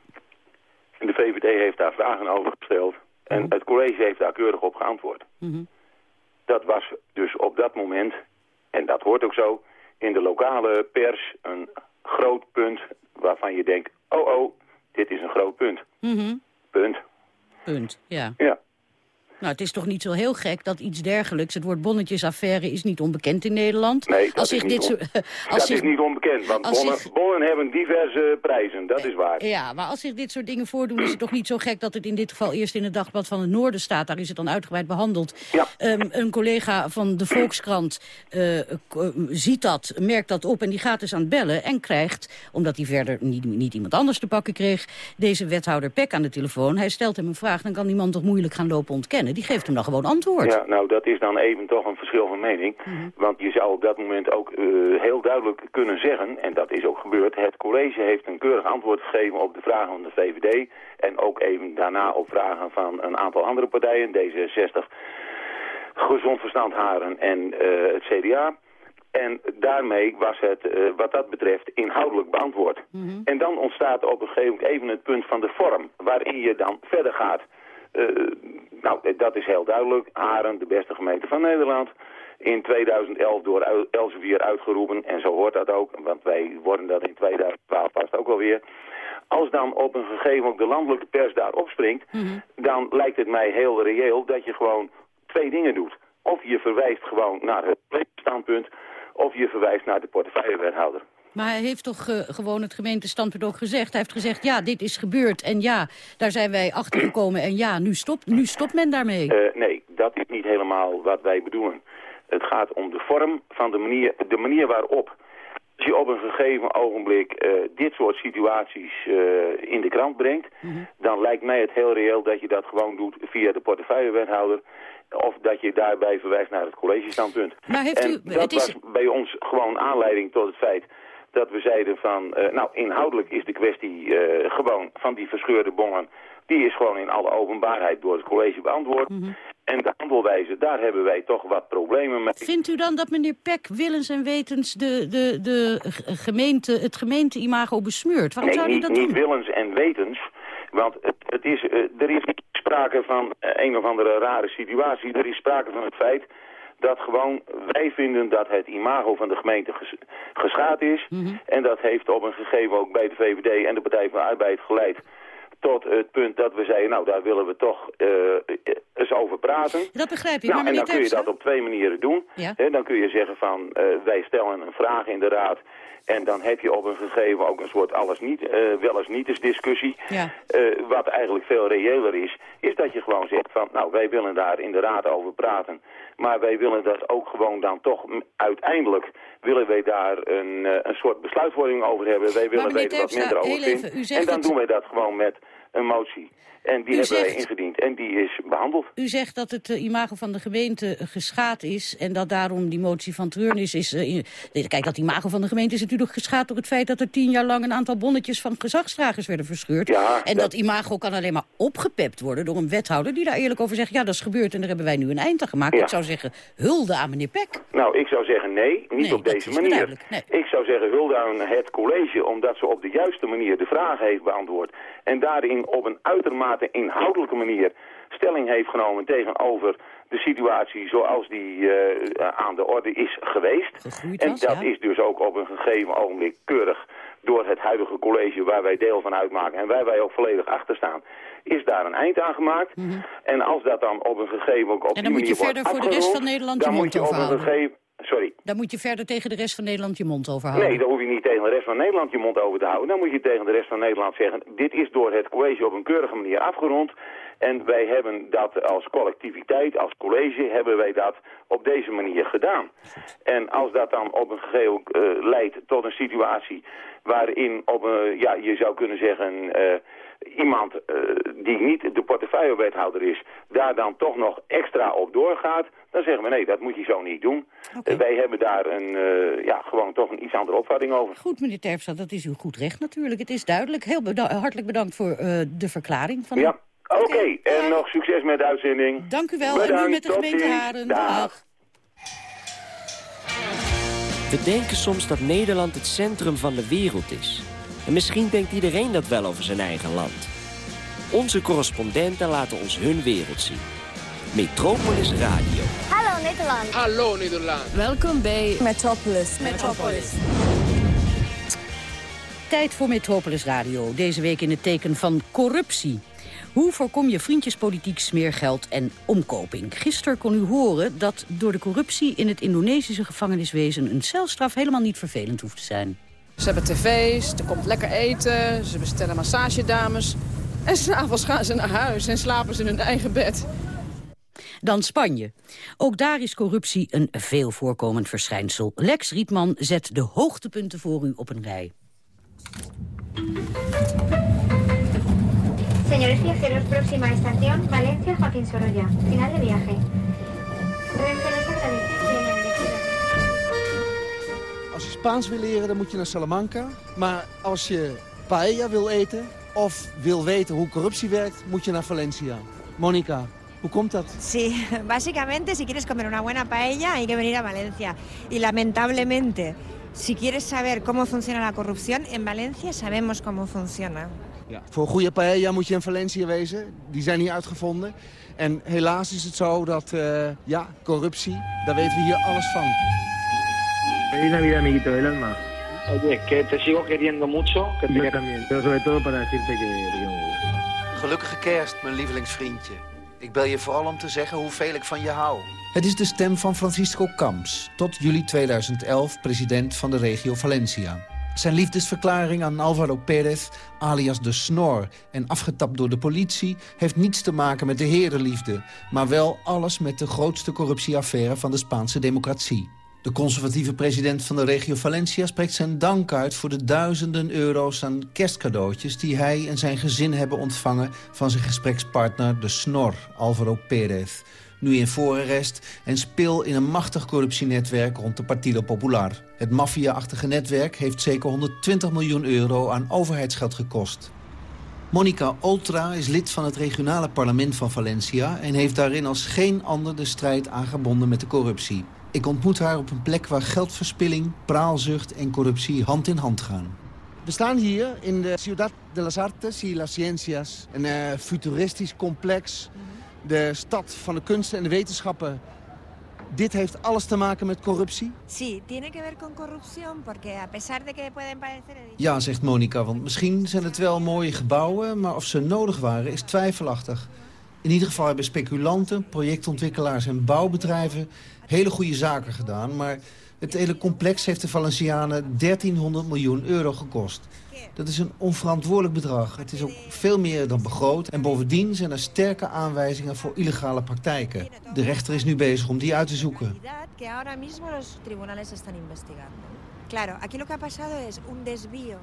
En de VVD heeft daar vragen over gesteld. En het college heeft daar keurig op geantwoord. Mm -hmm. Dat was dus op dat moment, en dat hoort ook zo, in de lokale pers een groot punt waarvan je denkt, oh oh, dit is een groot punt. Mm -hmm. Punt. Punt, ja. Ja. Nou, het is toch niet zo heel gek dat iets dergelijks... het woord bonnetjesaffaire is niet onbekend in Nederland. Nee, dat, als is, zich niet dit on- als dat zich- is niet onbekend, want bonnen, zich- bonnen hebben diverse prijzen, dat is waar. Ja, maar als zich dit soort dingen voordoen... is het toch niet zo gek dat het in dit geval eerst in het Dagblad van het Noorden staat. Daar is het dan uitgebreid behandeld. Ehm, een collega van de Volkskrant eh, k- ziet dat, merkt dat op... en die gaat dus aan het bellen en krijgt, omdat hij verder niet, niet iemand anders te pakken kreeg... deze wethouder Peck aan de telefoon. Hij stelt hem een vraag, dan kan die man toch moeilijk gaan lopen ontkennen. Die geeft hem dan gewoon antwoord. Ja, nou dat is dan even toch een verschil van mening. Want je zou op dat moment ook eh, heel duidelijk kunnen zeggen, en dat is ook gebeurd... het college heeft een keurig antwoord gegeven op de vragen van de VVD... en ook even daarna op vragen van een aantal andere partijen, D66... Gezond Verstand Haren en eh, het CDA... En daarmee was het, eh, wat dat betreft, inhoudelijk beantwoord. En dan ontstaat op een gegeven moment even het punt van de vorm, waarin je dan verder gaat. Eh, nou, dat is heel duidelijk. Haren, de beste gemeente van Nederland. In 2011 door El- Elsevier uitgeroepen. En zo hoort dat ook, want wij worden dat in 2012 vast ook alweer. Als dan op een gegeven moment de landelijke pers daar opspringt... dan lijkt het mij heel reëel dat je gewoon twee dingen doet. Of je verwijst gewoon naar het standpunt... of je verwijst naar de portefeuillewethouder. Maar hij heeft toch eh, gewoon het gemeentestandpunt ook gezegd. Hij heeft gezegd, ja, dit is gebeurd en ja, daar zijn wij achter gekomen. En ja, nu stopt, nu stopt men daarmee. Eh, nee, dat is niet helemaal wat wij bedoelen. Het gaat om de vorm van de manier, de manier waarop. Als je op een gegeven ogenblik eh, dit soort situaties in de krant brengt... dan lijkt mij het heel reëel dat je dat gewoon doet via de portefeuillewethouder... of dat je daarbij verwijst naar het collegestandpunt. Maar heeft en u- dat het is- was bij ons gewoon aanleiding tot het feit dat we zeiden van... eh, nou, inhoudelijk is de kwestie eh, gewoon van die verscheurde bonnen... die is gewoon in alle openbaarheid door het college beantwoord. En de handelwijze, daar hebben wij toch wat problemen mee. Vindt u dan dat meneer Peck willens en wetens de, de, de gemeente, het gemeente-imago besmeurt? Waarom nee, zou niet, dat doen? niet willens en wetens. Want het, het is, eh, er is niet sprake van een of andere rare situatie. Er is sprake van het feit dat gewoon wij vinden dat het imago van de gemeente ges- geschaad is. En dat heeft op een gegeven ook bij de VVD en de Partij van de Arbeid geleid tot het punt dat we zeiden, nou daar willen we toch eh, eens over praten. Dat begrijp ik, Nou, maar en dan kun je dat op twee manieren doen. Ja. Hè, dan kun je zeggen van, eh, wij stellen een vraag in de raad. En dan heb je op een gegeven ook een soort alles niet, eh, wel eens niet eens discussie. Ja. Eh, wat eigenlijk veel reëler is, is dat je gewoon zegt van, nou wij willen daar in de raad over praten. Maar wij willen dat ook gewoon dan toch uiteindelijk willen wij daar een, eh, een soort besluitvorming over hebben. Wij willen weten wat erover heel vindt. En dan het- doen wij dat gewoon met een motie. En die U hebben wij zegt- ingediend en die is behandeld. U zegt dat het eh, imago van de gemeente eh, geschaad is... en dat daarom die motie van treurnis is... eh, in- Kijk, dat imago van de gemeente is natuurlijk geschaad... door het feit dat er tien jaar lang een aantal bonnetjes van gezagsdragers werden verscheurd. Ja, en dat- dat imago kan alleen maar opgepept worden door een wethouder... die daar eerlijk over zegt, ja, dat is gebeurd en daar hebben wij nu een eind aan gemaakt. Ja. Ik zou zeggen, hulde aan meneer Peck. Nou, ik zou zeggen nee, niet Nee, op deze manier. nee. Ik zou zeggen hulde aan het college, omdat ze op de juiste manier de vraag heeft beantwoord. En daarin op een uitermate inhoudelijke manier stelling heeft genomen tegenover de situatie zoals die eh, aan de orde is geweest. en dat ja. is dus ook op een gegeven ogenblik keurig door het huidige college waar wij deel van uitmaken en waar wij ook volledig achter staan, is daar een eind aan gemaakt. En als dat dan op een gegeven moment op Mhm. En die dan moet je verder voor de rest afgerond, van Nederland je dan mond moet je op een gegeven... Sorry. Daar moet je verder tegen de rest van Nederland je mond over houden. Nee, daar hoef je niet tegen de rest van Nederland je mond over te houden. Dan moet je tegen de rest van Nederland zeggen... dit is door het college op een keurige manier afgerond. En wij hebben dat als collectiviteit, als college... hebben wij dat op deze manier gedaan. En als dat dan op een gegeven moment eh, leidt tot een situatie... waarin op een, ja, je zou kunnen zeggen... eh, iemand eh, die niet de portefeuillewethouder is... daar dan toch nog extra op doorgaat... dan zeggen we nee, dat moet je zo niet doen. Eh, wij hebben daar een, eh, ja, gewoon toch een iets andere opvatting over. Goed, meneer Terpstra, dat is uw goed recht natuurlijk. Het is duidelijk. Heel beda- hartelijk bedankt voor eh, de verklaring van u. Ja, oké. En nog succes met de uitzending. Dank u wel. en Bedankt, u met de tot gemeente ziens. Haren. Dag. Dag. We denken soms dat Nederland het centrum van de wereld is. En misschien denkt iedereen dat wel over zijn eigen land. Onze correspondenten laten ons hun wereld zien. Metropolis Radio. Hallo Nederland. Hallo Nederland. Welkom bij Metropolis. Metropolis. Tijd voor Metropolis Radio. Deze week in het teken van corruptie. Hoe voorkom je vriendjespolitiek, smeergeld en omkoping? Gisteren kon u horen dat door de corruptie in het Indonesische gevangeniswezen... een celstraf helemaal niet vervelend hoeft te zijn. Ze hebben tv's, er komt lekker eten, ze bestellen massagedames... en s'avonds gaan ze naar huis en slapen ze in hun eigen bed. Dan Spanje. Ook daar is corruptie een veel voorkomend verschijnsel. Lex Rietman zet de hoogtepunten voor u op een rij. Señores viajeros, próxima estación, Valencia, Joaquín Sorolla. Final de viaje. Als je Spaans wil leren, dan moet je naar Salamanca. Maar als je paella wil eten of wil weten hoe corruptie werkt, moet je naar Valencia. Monica, hoe komt dat? Sí, básicamente si quieres comer una buena paella hay que venir a Valencia. Y lamentablemente, si quieres saber cómo funciona la corrupción, en Valencia sabemos cómo funciona. Ja. Voor een goede paella moet je in Valencia wezen. Die zijn hier uitgevonden. En helaas is het zo dat, uh, ja, corruptie, daar weten we hier alles van. Feliz Navidad, amiguito del alma. Oye, que te sigo queriendo mucho. Que te... Yo también, pero sobre todo para decirte que. Gelukkige kerst, mijn lievelingsvriendje. Ik bel je vooral om te zeggen hoeveel ik van je hou. Het is de stem van Francisco Camps, tot juli 2011 president van de regio Valencia. Zijn liefdesverklaring aan Alvaro Pérez, alias de Snor... en afgetapt door de politie, heeft niets te maken met de herenliefde... maar wel alles met de grootste corruptieaffaire van de Spaanse democratie. De conservatieve president van de regio Valencia spreekt zijn dank uit... voor de duizenden euro's aan kerstcadeautjes die hij en zijn gezin hebben ontvangen... van zijn gesprekspartner de Snor, Alvaro Pérez nu in voorarrest en speel in een machtig corruptienetwerk rond de Partido Popular. Het maffia-achtige netwerk heeft zeker 120 miljoen euro aan overheidsgeld gekost. Monica Oltra is lid van het regionale parlement van Valencia... en heeft daarin als geen ander de strijd aangebonden met de corruptie. Ik ontmoet haar op een plek waar geldverspilling, praalzucht en corruptie hand in hand gaan. We staan hier in de Ciudad de las Artes y las Ciencias. Een uh, futuristisch complex de stad van de kunsten en de wetenschappen. Dit heeft alles te maken met corruptie? Sí, tiene que ver con corrupción, porque a pesar de que pueden parecer... Ja, zegt Monica, want misschien zijn het wel mooie gebouwen... maar of ze nodig waren is twijfelachtig. In ieder geval hebben speculanten, projectontwikkelaars en bouwbedrijven... hele goede zaken gedaan, maar het hele complex heeft de Valencianen 1300 miljoen euro gekost. Dat is een onverantwoordelijk bedrag. Het is ook veel meer dan begroot. En bovendien zijn er sterke aanwijzingen voor illegale praktijken. De rechter is nu bezig om die uit te zoeken.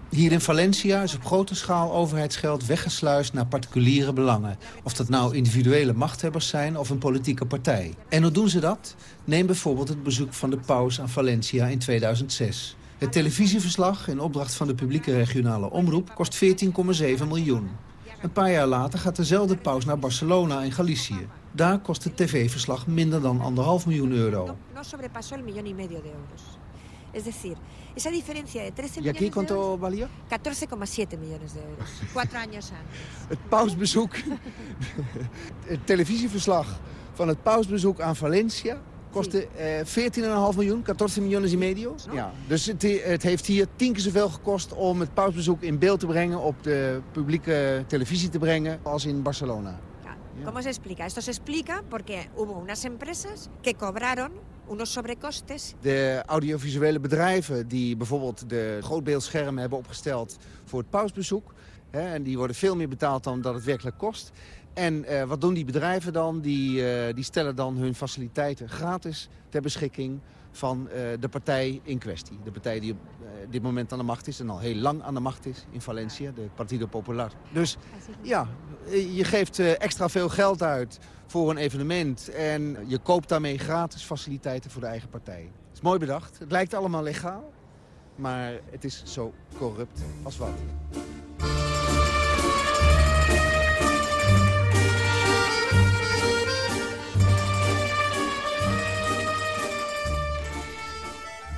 Hier in Valencia is op grote schaal overheidsgeld weggesluist naar particuliere belangen. Of dat nou individuele machthebbers zijn of een politieke partij. En hoe doen ze dat? Neem bijvoorbeeld het bezoek van de paus aan Valencia in 2006. Het televisieverslag in opdracht van de publieke regionale omroep kost 14,7 miljoen. Een paar jaar later gaat dezelfde paus naar Barcelona in Galicië. Daar kost het tv-verslag minder dan anderhalf miljoen euro. No sobrepasó esa diferencia de 13 ¿Y aquí millones de cuánto euros... valía? 14,7 millones de euros. Cuatro años antes. Het pausbezoek, het televisieverslag van het pausbezoek aan Valencia kostte eh, 14,5 miljoen, 14 miljoen y medio. Ja, dus het, het, heeft hier tien keer zoveel gekost om het pausbezoek in beeld te brengen, op de publieke televisie te brengen, als in Barcelona. ¿Cómo se explica? Esto se explica porque hubo unas empresas que cobraron unos sobrecostes. De audiovisuele bedrijven die bijvoorbeeld de grootbeeldschermen hebben opgesteld voor het pausbezoek. Hè, en die worden veel meer betaald dan dat het werkelijk kost. En uh, wat doen die bedrijven dan? Die, uh, die stellen dan hun faciliteiten gratis ter beschikking van uh, de partij in kwestie. De partij die op dit moment aan de macht is en al heel lang aan de macht is in Valencia, de Partido Popular. Dus ja, je geeft extra veel geld uit voor een evenement en je koopt daarmee gratis faciliteiten voor de eigen partij. Het is mooi bedacht. Het lijkt allemaal legaal, maar het is zo corrupt als wat.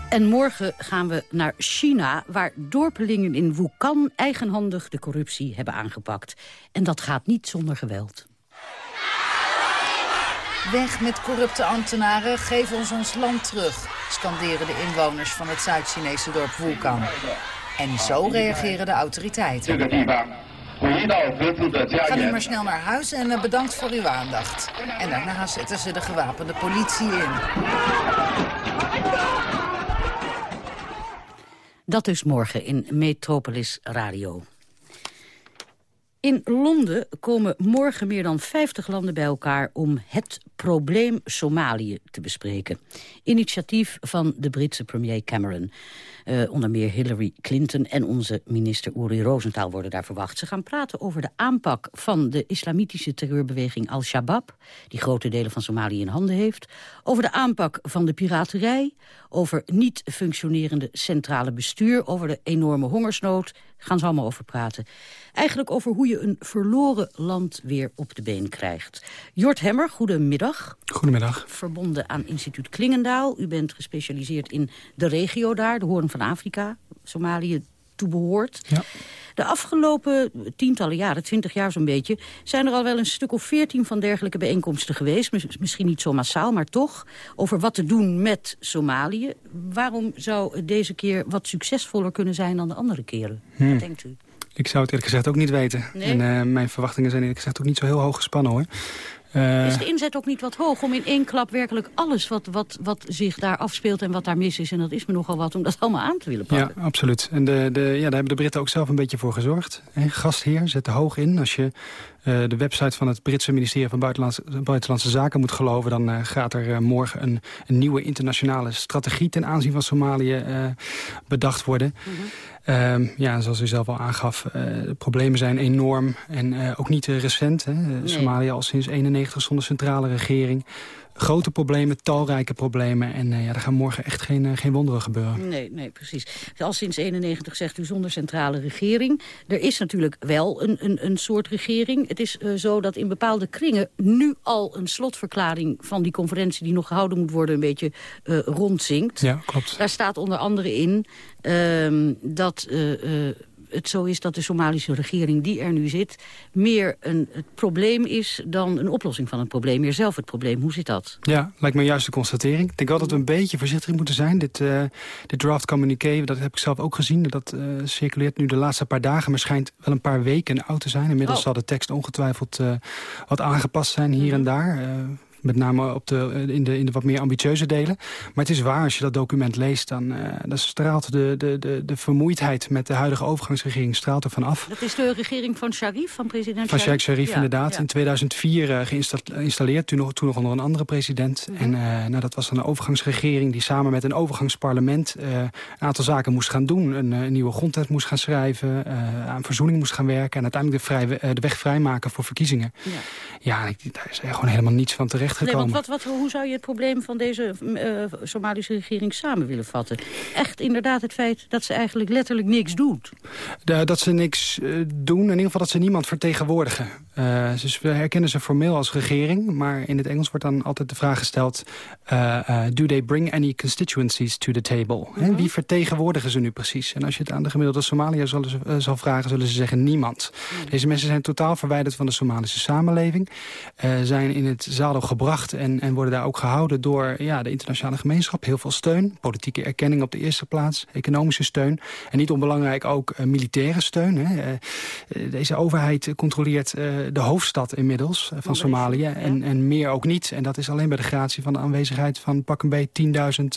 En morgen gaan we naar China, waar dorpelingen in Wuhan eigenhandig de corruptie hebben aangepakt. En dat gaat niet zonder geweld. Weg met corrupte ambtenaren, geef ons ons land terug, scanderen de inwoners van het Zuid-Chinese dorp Wuhan. En zo reageren de autoriteiten. Ga nu maar snel naar huis en eh, bedankt voor uw aandacht. En daarna zetten ze de gewapende politie in. Dat is morgen in Metropolis Radio. In Londen komen morgen meer dan 50 landen bij elkaar om het probleem Somalië te bespreken. Initiatief van de Britse premier Cameron. Uh, onder meer Hillary Clinton en onze minister Uri Rosenthal worden daar verwacht. Ze gaan praten over de aanpak van de islamitische terreurbeweging Al-Shabaab... die grote delen van Somalië in handen heeft. Over de aanpak van de piraterij. Over niet functionerende centrale bestuur. Over de enorme hongersnood. Gaan ze allemaal over praten. Eigenlijk over hoe je een verloren land weer op de been krijgt. Jort Hemmer, goedemiddag. Goedemiddag. Verbonden aan instituut Klingendaal. U bent gespecialiseerd in de regio daar, de Hoorn van Afrika, Somalië toebehoort. Ja. De afgelopen tientallen jaren, twintig jaar zo'n beetje... zijn er al wel een stuk of veertien van dergelijke bijeenkomsten geweest. Misschien niet zo massaal, maar toch. Over wat te doen met Somalië. Waarom zou deze keer wat succesvoller kunnen zijn dan de andere keren? Hmm. Wat denkt u? Ik zou het eerlijk gezegd ook niet weten. En uh, mijn verwachtingen zijn eerlijk gezegd ook niet zo heel hoog gespannen hoor. Uh, is de inzet ook niet wat hoog om in één klap werkelijk alles wat, wat, wat zich daar afspeelt en wat daar mis is, en dat is me nogal wat, om dat allemaal aan te willen pakken? Ja, absoluut. En de, de, ja, daar hebben de Britten ook zelf een beetje voor gezorgd. Gastheer zet er hoog in. Als je uh, de website van het Britse ministerie van Buitenlandse, Buitenlandse Zaken moet geloven... dan uh, gaat er morgen een, een, nieuwe internationale strategie ten aanzien van Somalië bedacht worden. Mm Uh, ja, zoals u zelf al aangaf, uh, de problemen zijn enorm en uh, ook niet recent. Hè. Nee. Somalië al sinds 91 zonder centrale regering grote problemen, talrijke problemen. En uh, ja, er gaan morgen echt geen, uh, geen wonderen gebeuren. Nee, nee, precies. Al sinds 91 zegt u zonder centrale regering. Er is natuurlijk wel een, een, een soort regering. Het is uh, zo dat in bepaalde kringen nu al een slotverklaring van die conferentie... die nog gehouden moet worden, een beetje rondzinkt. Ja, klopt. Daar staat onder andere in ehm, dat het zo is dat de Somalische regering die er nu zit... meer een het probleem is dan een oplossing van het probleem. Meer zelf het probleem. Hoe zit dat? Ja, lijkt me een juiste constatering. Ik denk wel dat we een beetje voorzichtig moeten zijn. Dit, uh, dit draft communiqué, dat heb ik zelf ook gezien. Dat uh, circuleert nu de laatste paar dagen, maar schijnt wel een paar weken oud te zijn. Inmiddels oh. zal de tekst ongetwijfeld uh, wat aangepast zijn hier en daar. Met name op de, in, de, in de wat meer ambitieuze delen. Maar het is waar, als je dat document leest... dan, uh, dan straalt de, de, de, de vermoeidheid met de huidige overgangsregering straalt er af. Dat is de regering van Sharif, van president Van Sharif, Sharif ja, inderdaad. Ja. In 2004 uh, geïnstalleerd, toen nog, toen nog onder een andere president. Mm -hmm. En uh, nou, dat was dan een overgangsregering die samen met een overgangsparlement... een aantal zaken moest gaan doen. Een, een nieuwe grondwet moest gaan schrijven, aan verzoening moest gaan werken... en uiteindelijk de, vrij, de weg vrijmaken voor verkiezingen. Ja, ja daar is gewoon helemaal niets van terecht Nee, want wat, wat, hoe zou je het probleem van deze uh, Somalische regering samen willen vatten? Echt inderdaad het feit dat ze eigenlijk letterlijk niks doet. De, dat ze niks uh, doen, in ieder geval dat ze niemand vertegenwoordigen. Uh, dus we herkennen ze formeel als regering, maar in het Engels wordt dan altijd de vraag gesteld... do they bring any constituencies to the table? Mm -hmm. Wie vertegenwoordigen ze nu precies? En als je het aan de gemiddelde Somaliër zal, zal vragen, zullen ze zeggen niemand. -hmm. Deze mensen zijn totaal verwijderd van de Somalische samenleving. zijn in het zadel gebracht en, en worden daar ook gehouden door ja, de internationale gemeenschap. Heel veel steun, politieke erkenning op de eerste plaats, economische steun. En niet onbelangrijk ook militaire steun. Hè. Deze overheid controleert de hoofdstad inmiddels van Somalië en, en meer ook niet. En dat is alleen bij de gratie van de aanwezigheid van pak een beetje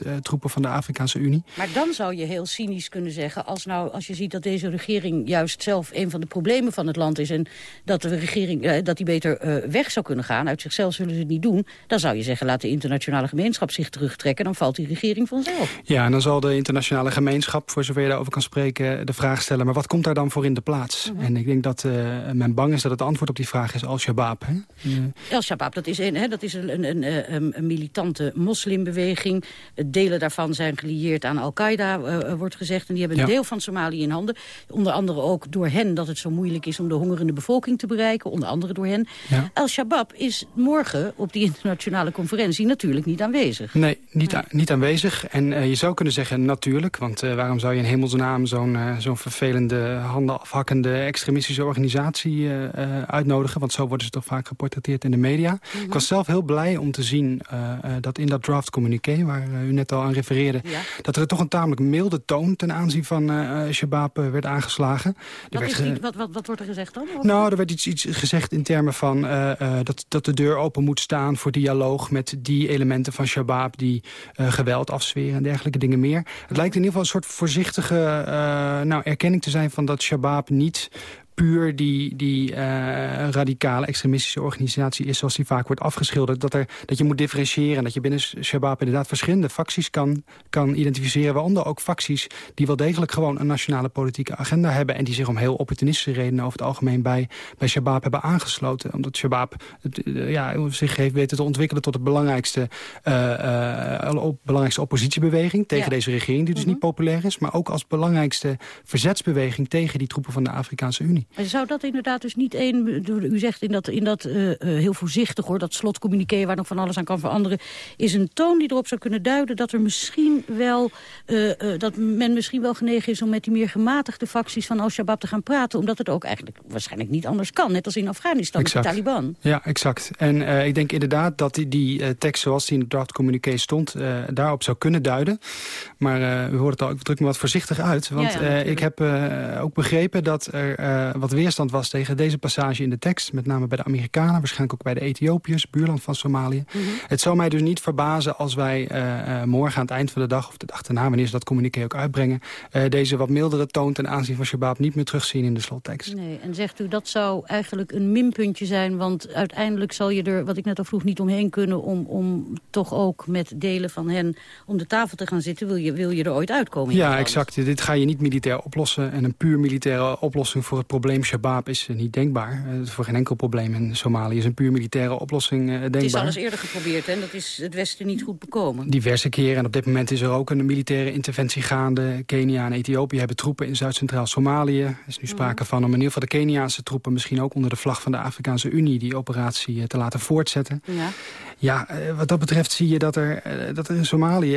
10.000 troepen van de Afrikaanse Unie. Maar dan zou je heel cynisch kunnen zeggen, als, nou, als je ziet dat deze regering juist zelf een van de problemen van het land is en dat de regering dat die beter weg zou kunnen gaan, uit zichzelf zullen ze het niet doen, dan zou je zeggen, laat de internationale gemeenschap zich terugtrekken. Dan valt die regering vanzelf. Ja, en dan zal de internationale gemeenschap, voor zover je daarover kan spreken, de vraag stellen. Maar wat komt daar dan voor in de plaats? -hmm. En ik denk dat men bang is dat het antwoord op die vraag is Al-Shabaab. Uh, Al-Shabaab, dat is, een, hè, dat is een, een, een, een, militante moslimbeweging. Delen daarvan zijn gelieerd aan Al-Qaeda, uh, wordt gezegd. En die hebben een ja. deel van Somalië in handen. Onder andere ook door hen dat het zo moeilijk is om de hongerende bevolking te bereiken. Onder andere door hen. Ja. Al-Shabaab is morgen op die internationale conferentie natuurlijk niet aanwezig. Nee, niet, niet aanwezig. En uh, je zou kunnen zeggen natuurlijk, want uh, waarom zou je in hemelsnaam zo'n uh, zo'n vervelende, handen afhakkende extremistische organisatie uitnodigen. Want zo worden ze toch vaak geportretteerd in de media. Mhm. Ik was zelf heel blij om te zien dat in dat draft communiqué... waar u net al aan refereerde... dat er toch een tamelijk milde toon ten aanzien van Shabab werd aangeslagen. Wat, die, wat, wat, wat, wordt er gezegd dan? Nou, er werd iets, iets gezegd in termen van dat, dat de deur open moet staan... voor dialoog met die elementen van Shabab... die geweld afzweren en dergelijke dingen meer. Het lijkt in ieder geval een soort voorzichtige nou, erkenning te zijn... van dat Shabab niet puur die, die uh, radicale extremistische organisatie is... zoals die vaak wordt afgeschilderd. Dat, er, dat je moet differentiëren. Dat je binnen Shabab inderdaad verschillende facties kan, kan identificeren. Waaronder ook facties die wel degelijk gewoon een nationale politieke agenda hebben... en die zich om heel opportunistische redenen over het algemeen bij, bij Shabab hebben aangesloten. Omdat Shabab het, ja, zich heeft weten te ontwikkelen tot het belangrijkste, uh, uh, belangrijkste oppositiebeweging... tegen deze regering, die dus niet populair is... maar ook als belangrijkste verzetsbeweging tegen die troepen van de Afrikaanse Unie. Zou dat inderdaad dus niet één... U zegt in dat, in dat uh, heel voorzichtig hoor, dat slotcommuniqué... waar nog van alles aan kan veranderen... is een toon die erop zou kunnen duiden dat er misschien wel... Uh, uh, dat men misschien wel genegen is om met die meer gematigde facties van Al-Shabaab te gaan praten. Omdat het ook eigenlijk waarschijnlijk niet anders kan. Net als in Afghanistan exact. met de Taliban. Ja, exact. En ik denk inderdaad dat die, die tekst zoals die in het draft communiqué stond... daarop zou kunnen duiden. Maar u hoort het al, ik druk me wat voorzichtig uit. Want ja, ja, ik heb ook begrepen dat er wat weerstand was tegen deze passage in de tekst. Met name bij de Amerikanen, waarschijnlijk ook bij de Ethiopiërs, buurland van Somalië. Mhm. Het zou mij dus niet verbazen als wij morgen aan het eind van de dag... of de dag daarna, wanneer ze dat communiqué ook uitbrengen... Deze wat mildere toon ten aanzien van Shabab niet meer terugzien in de slottekst. Nee, en zegt u dat zou eigenlijk een minpuntje zijn... want uiteindelijk zal je er, wat ik net al vroeg, niet omheen kunnen... om, om toch ook met delen van hen om de tafel te gaan zitten. Wil je, wil je er ooit uitkomen? Ja, exact. Dit ga je niet militair oplossen. En een puur militaire oplossing voor het probleem Shabab is niet denkbaar. Uh, voor geen enkel probleem in Somalië is een puur militaire oplossing uh, denkbaar. Het is alles eerder geprobeerd en dat is het Westen niet goed bekomen. Diverse keren en op dit moment is er ook een militaire interventie gaande. Kenia en Ethiopië hebben troepen in Zuid-Centraal Somalië. Er is nu sprake mm. van om in ieder geval de Keniaanse troepen... misschien ook onder de vlag van de Afrikaanse Unie die operatie te laten voortzetten. Ja. Ja, wat dat betreft zie je dat er, dat er in Somalië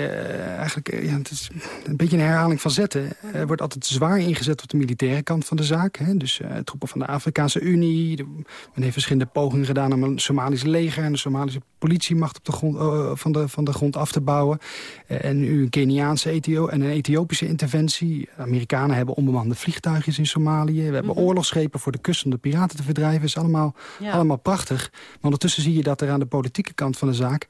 eigenlijk... Ja, het is een beetje een herhaling van zetten. Er wordt altijd zwaar ingezet op de militaire kant van de zaak. Hè? Dus uh, troepen van de Afrikaanse Unie. De, men heeft verschillende pogingen gedaan om een Somalisch leger... en de Somalische politiemacht op de grond, uh, van, de, van de grond af te bouwen. Uh, en nu een Keniaanse Ethio en een Ethiopische interventie. De Amerikanen hebben onbemande vliegtuigjes in Somalië. We hebben mm -hmm. oorlogsschepen voor de kust om de piraten te verdrijven. Dat is allemaal, ja. allemaal prachtig. Maar ondertussen zie je dat er aan de politieke kant van de zaak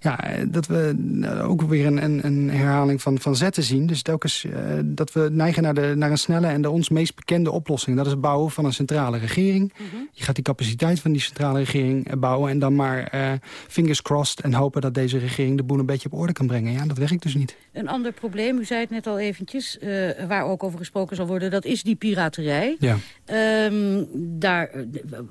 ja, dat we ook weer een, een, een, herhaling van, van zetten zien. Dus telkens uh, dat we neigen naar, de, naar een snelle en de ons meest bekende oplossing. Dat is het bouwen van een centrale regering. Mm -hmm. Je gaat die capaciteit van die centrale regering bouwen... en dan maar uh, fingers crossed en hopen dat deze regering de boel een beetje op orde kan brengen. Ja, dat werkt dus niet. Een ander probleem, u zei het net al eventjes... Uh, waar ook over gesproken zal worden, dat is die piraterij. Ja. Um, daar,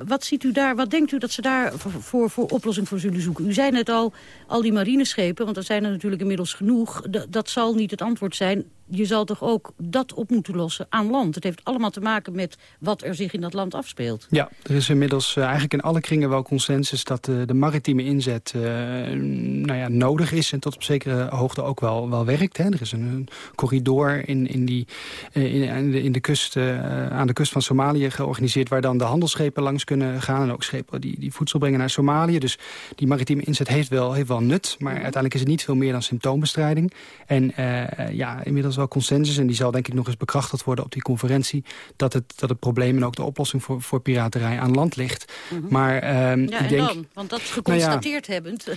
wat ziet u daar, wat denkt u dat ze daar voor, voor, voor oplossing voor zullen zoeken? U zei net al, al die marineschepen, want er zijn er natuurlijk inmiddels genoeg... dat zal niet het antwoord zijn. Je zal toch ook dat op moeten lossen aan land. Het heeft allemaal te maken met wat er zich in dat land afspeelt. Ja, er is inmiddels uh, eigenlijk in alle kringen wel consensus... dat uh, de maritieme inzet uh, nou ja, nodig is en tot op zekere hoogte ook wel, wel werkt. Hè. Er is een, corridor in, in, die, in, in de kust, aan de kust van Somalië georganiseerd... waar dan de handelsschepen langs kunnen gaan... en ook schepen die, die voedsel brengen naar Somalië. Dus die maritieme inzet heeft wel, heeft wel nut. Maar uiteindelijk is het niet veel meer dan symptoombestrijding. En ja, inmiddels wel consensus, en die zal denk ik nog eens bekrachtigd worden op die conferentie, dat het, dat het probleem en ook de oplossing voor, voor piraterij aan land ligt. Mm -hmm. Maar um, ja, ik denk... Dan? Want dat geconstateerd nou ja, hebbend...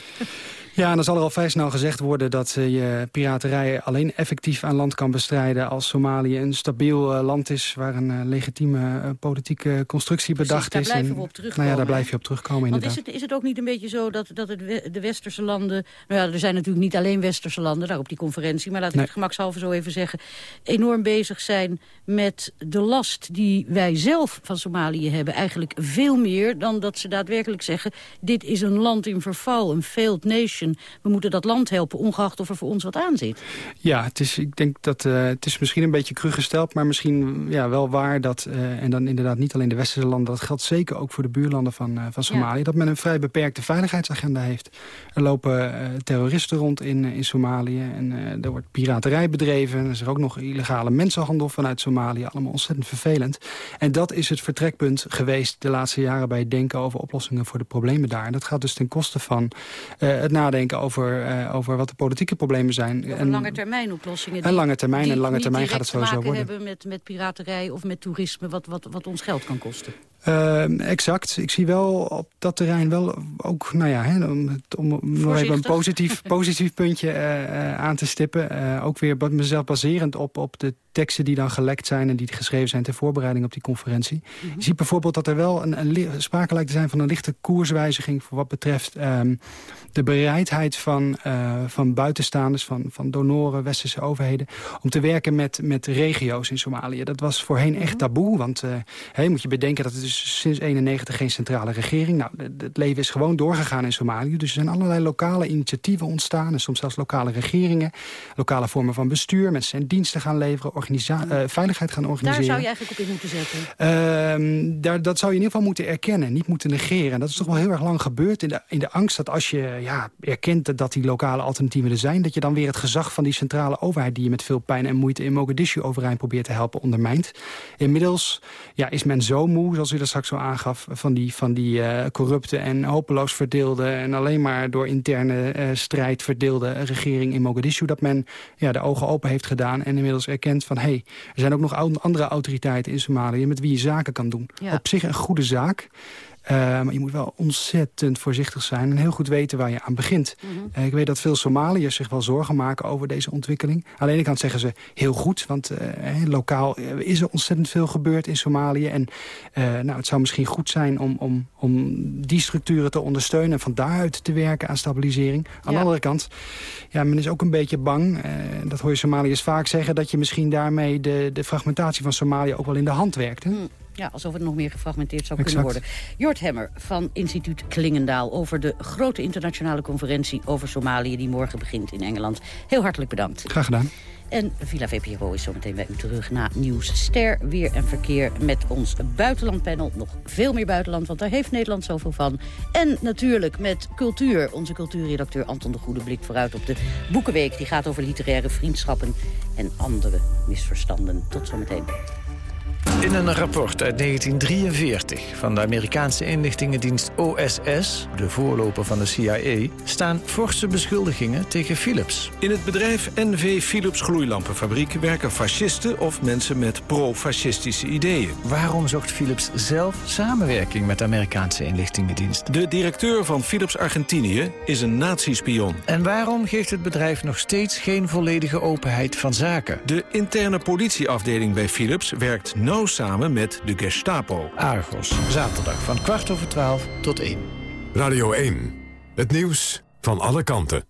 Ja, en dan zal er al vrij snel gezegd worden dat uh, je piraterij alleen effectief aan land kan bestrijden als Somalië een stabiel uh, land is waar een uh, legitieme politieke constructie Precies, bedacht daar is. blijven en, we op terugkomen. Nou ja, daar blijf je op terugkomen Want inderdaad. is het, is het ook niet een beetje zo dat, dat het de westerse landen... Nou ja, er zijn natuurlijk niet alleen westerse landen daar op die conferentie... maar laat ik Nee. het gemakshalve zo even zeggen... enorm bezig zijn met de last die wij zelf van Somalië hebben. Eigenlijk veel meer dan dat ze daadwerkelijk zeggen... dit is een land in verval, een failed nation. We moeten dat land helpen, ongeacht of er voor ons wat aan zit. Ja, het is, ik denk dat uh, het is misschien een beetje cru gesteld... maar misschien ja, wel waar dat, uh, en dan inderdaad niet alleen de westerse landen... dat geldt zeker ook voor de buurlanden van, uh, van Somalië... Ja. dat men een vrij beperkte veiligheidsagenda heeft. Er lopen terroristen rond in, in Somalië en er wordt piraterij bedreven. En er is er ook nog illegale mensenhandel vanuit Somalië. Allemaal ontzettend vervelend. En dat is het vertrekpunt geweest de laatste jaren... bij het denken over oplossingen voor de problemen daar. En dat gaat dus ten koste van het nadenken over, over wat de politieke problemen zijn. en lange termijn oplossingen. En lange termijn, en lange termijn gaat het sowieso worden. hebben met, met piraterij of met toerisme... wat, wat, wat ons geld kan kosten. Uh, exact. Ik zie wel op dat terrein wel ook, nou ja, hè, om, om nog even een positief, positief puntje uh, aan te stippen. Uh, ook weer mezelf baserend op, op de teksten die dan gelekt zijn... en die geschreven zijn ter voorbereiding op die conferentie. Mhm. Je ziet bijvoorbeeld dat er wel een, een sprake lijkt te zijn... van een lichte koerswijziging voor wat betreft um, de bereidheid van, van buitenstaanders... Van, van donoren, westerse overheden... om te werken met, met regio's in Somalië. Dat was voorheen echt mhm. taboe, want hey, moet je bedenken... dat het sinds 91 geen centrale regering. Nou, het leven is gewoon doorgegaan in Somalië. Dus er zijn allerlei lokale initiatieven ontstaan... en soms zelfs lokale regeringen, lokale vormen van bestuur... mensen zijn diensten gaan leveren uh, veiligheid gaan organiseren. Daar zou je eigenlijk op in moeten zetten? Uh, daar, dat zou je in ieder geval moeten erkennen, niet moeten negeren. En dat is toch wel heel erg lang gebeurd in de, in de angst dat als je ja, erkent dat die lokale alternatieven er zijn... dat je dan weer het gezag van die centrale overheid... die je met veel pijn en moeite in Mogadishu overeind probeert te helpen ondermijnt. Inmiddels ja, is men zo moe, zoals u dat straks zo aangaf... van die, van die uh, corrupte en hopeloos verdeelde... en alleen maar door interne uh, strijd verdeelde regering in Mogadishu... dat men ja, de ogen open heeft gedaan en inmiddels erkent van... hey, er zijn ook nog andere autoriteiten in Somalië... met wie je zaken kan doen. Op zich een goede zaak. Uh, maar je moet wel ontzettend voorzichtig zijn en heel goed weten waar je aan begint. Mhm. uh, ik weet dat veel Somaliërs zich wel zorgen maken over deze ontwikkeling. Aan de ene kant zeggen ze heel goed, want uh, lokaal is er ontzettend veel gebeurd in Somalië. En nou, het zou misschien goed zijn om, om, om die structuren te ondersteunen... en van daaruit te werken aan stabilisering. Aan de andere kant, ja, men is ook een beetje bang, dat hoor je Somaliërs vaak zeggen... dat je misschien daarmee de, de fragmentatie van Somalië ook wel in de hand werkt. Hè? Mm. Ja, alsof het nog meer gefragmenteerd zou kunnen worden. Jort Hemmer van instituut Klingendaal... over de grote internationale conferentie over Somalië... die morgen begint in Engeland. Heel hartelijk bedankt. Graag gedaan. En Villa VPRO is zometeen bij u terug na Nieuws Ster, Weer en Verkeer... met ons buitenlandpanel. Nog veel meer buitenland, want daar heeft Nederland zoveel van. En natuurlijk met cultuur. Onze cultuurredacteur Anton de Goede blik vooruit op de Boekenweek. Die gaat over literaire vriendschappen en andere misverstanden. Tot zometeen. In een rapport uit 1943 van de Amerikaanse inlichtingendienst OSS... de voorloper van de CIA, staan forse beschuldigingen tegen Philips. In het bedrijf NV Philips Gloeilampenfabriek werken fascisten... of mensen met pro-fascistische ideeën. Waarom zocht Philips zelf samenwerking met de Amerikaanse inlichtingendienst? De directeur van Philips Argentinië is een nazi-spion. En waarom geeft het bedrijf nog steeds geen volledige openheid van zaken? De interne politieafdeling bij Philips werkt nauw samen met de Gestapo. Argos, zaterdag van kwart over twaalf tot één. Radio 1, het nieuws van alle kanten.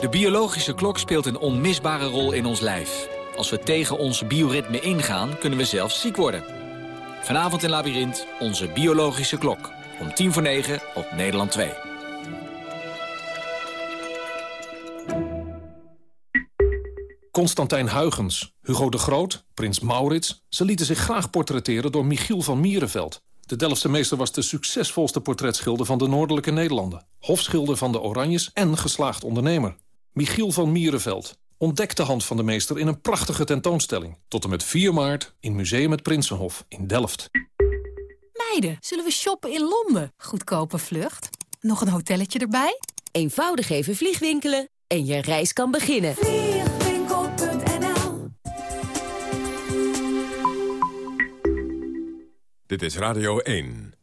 De biologische klok speelt een onmisbare rol in ons lijf. Als we tegen ons bioritme ingaan, kunnen we zelfs ziek worden. Vanavond in Labyrinth, onze biologische klok. Om tien voor negen op Nederland 2. Constantijn Huygens, Hugo de Groot, prins Maurits... ze lieten zich graag portretteren door Michiel van Mierenveld. De Delftse meester was de succesvolste portretschilder van de Noordelijke Nederlanden. Hofschilder van de Oranjes en geslaagd ondernemer. Michiel van Mierenveld. Ontdek de hand van de meester in een prachtige tentoonstelling. Tot en met 4 maart in Museum het Prinsenhof in Delft. Meiden, zullen we shoppen in Londen? Goedkope vlucht. Nog een hotelletje erbij? Eenvoudig even vliegwinkelen en je reis kan beginnen. Vliegwinkel.nl Dit is Radio 1.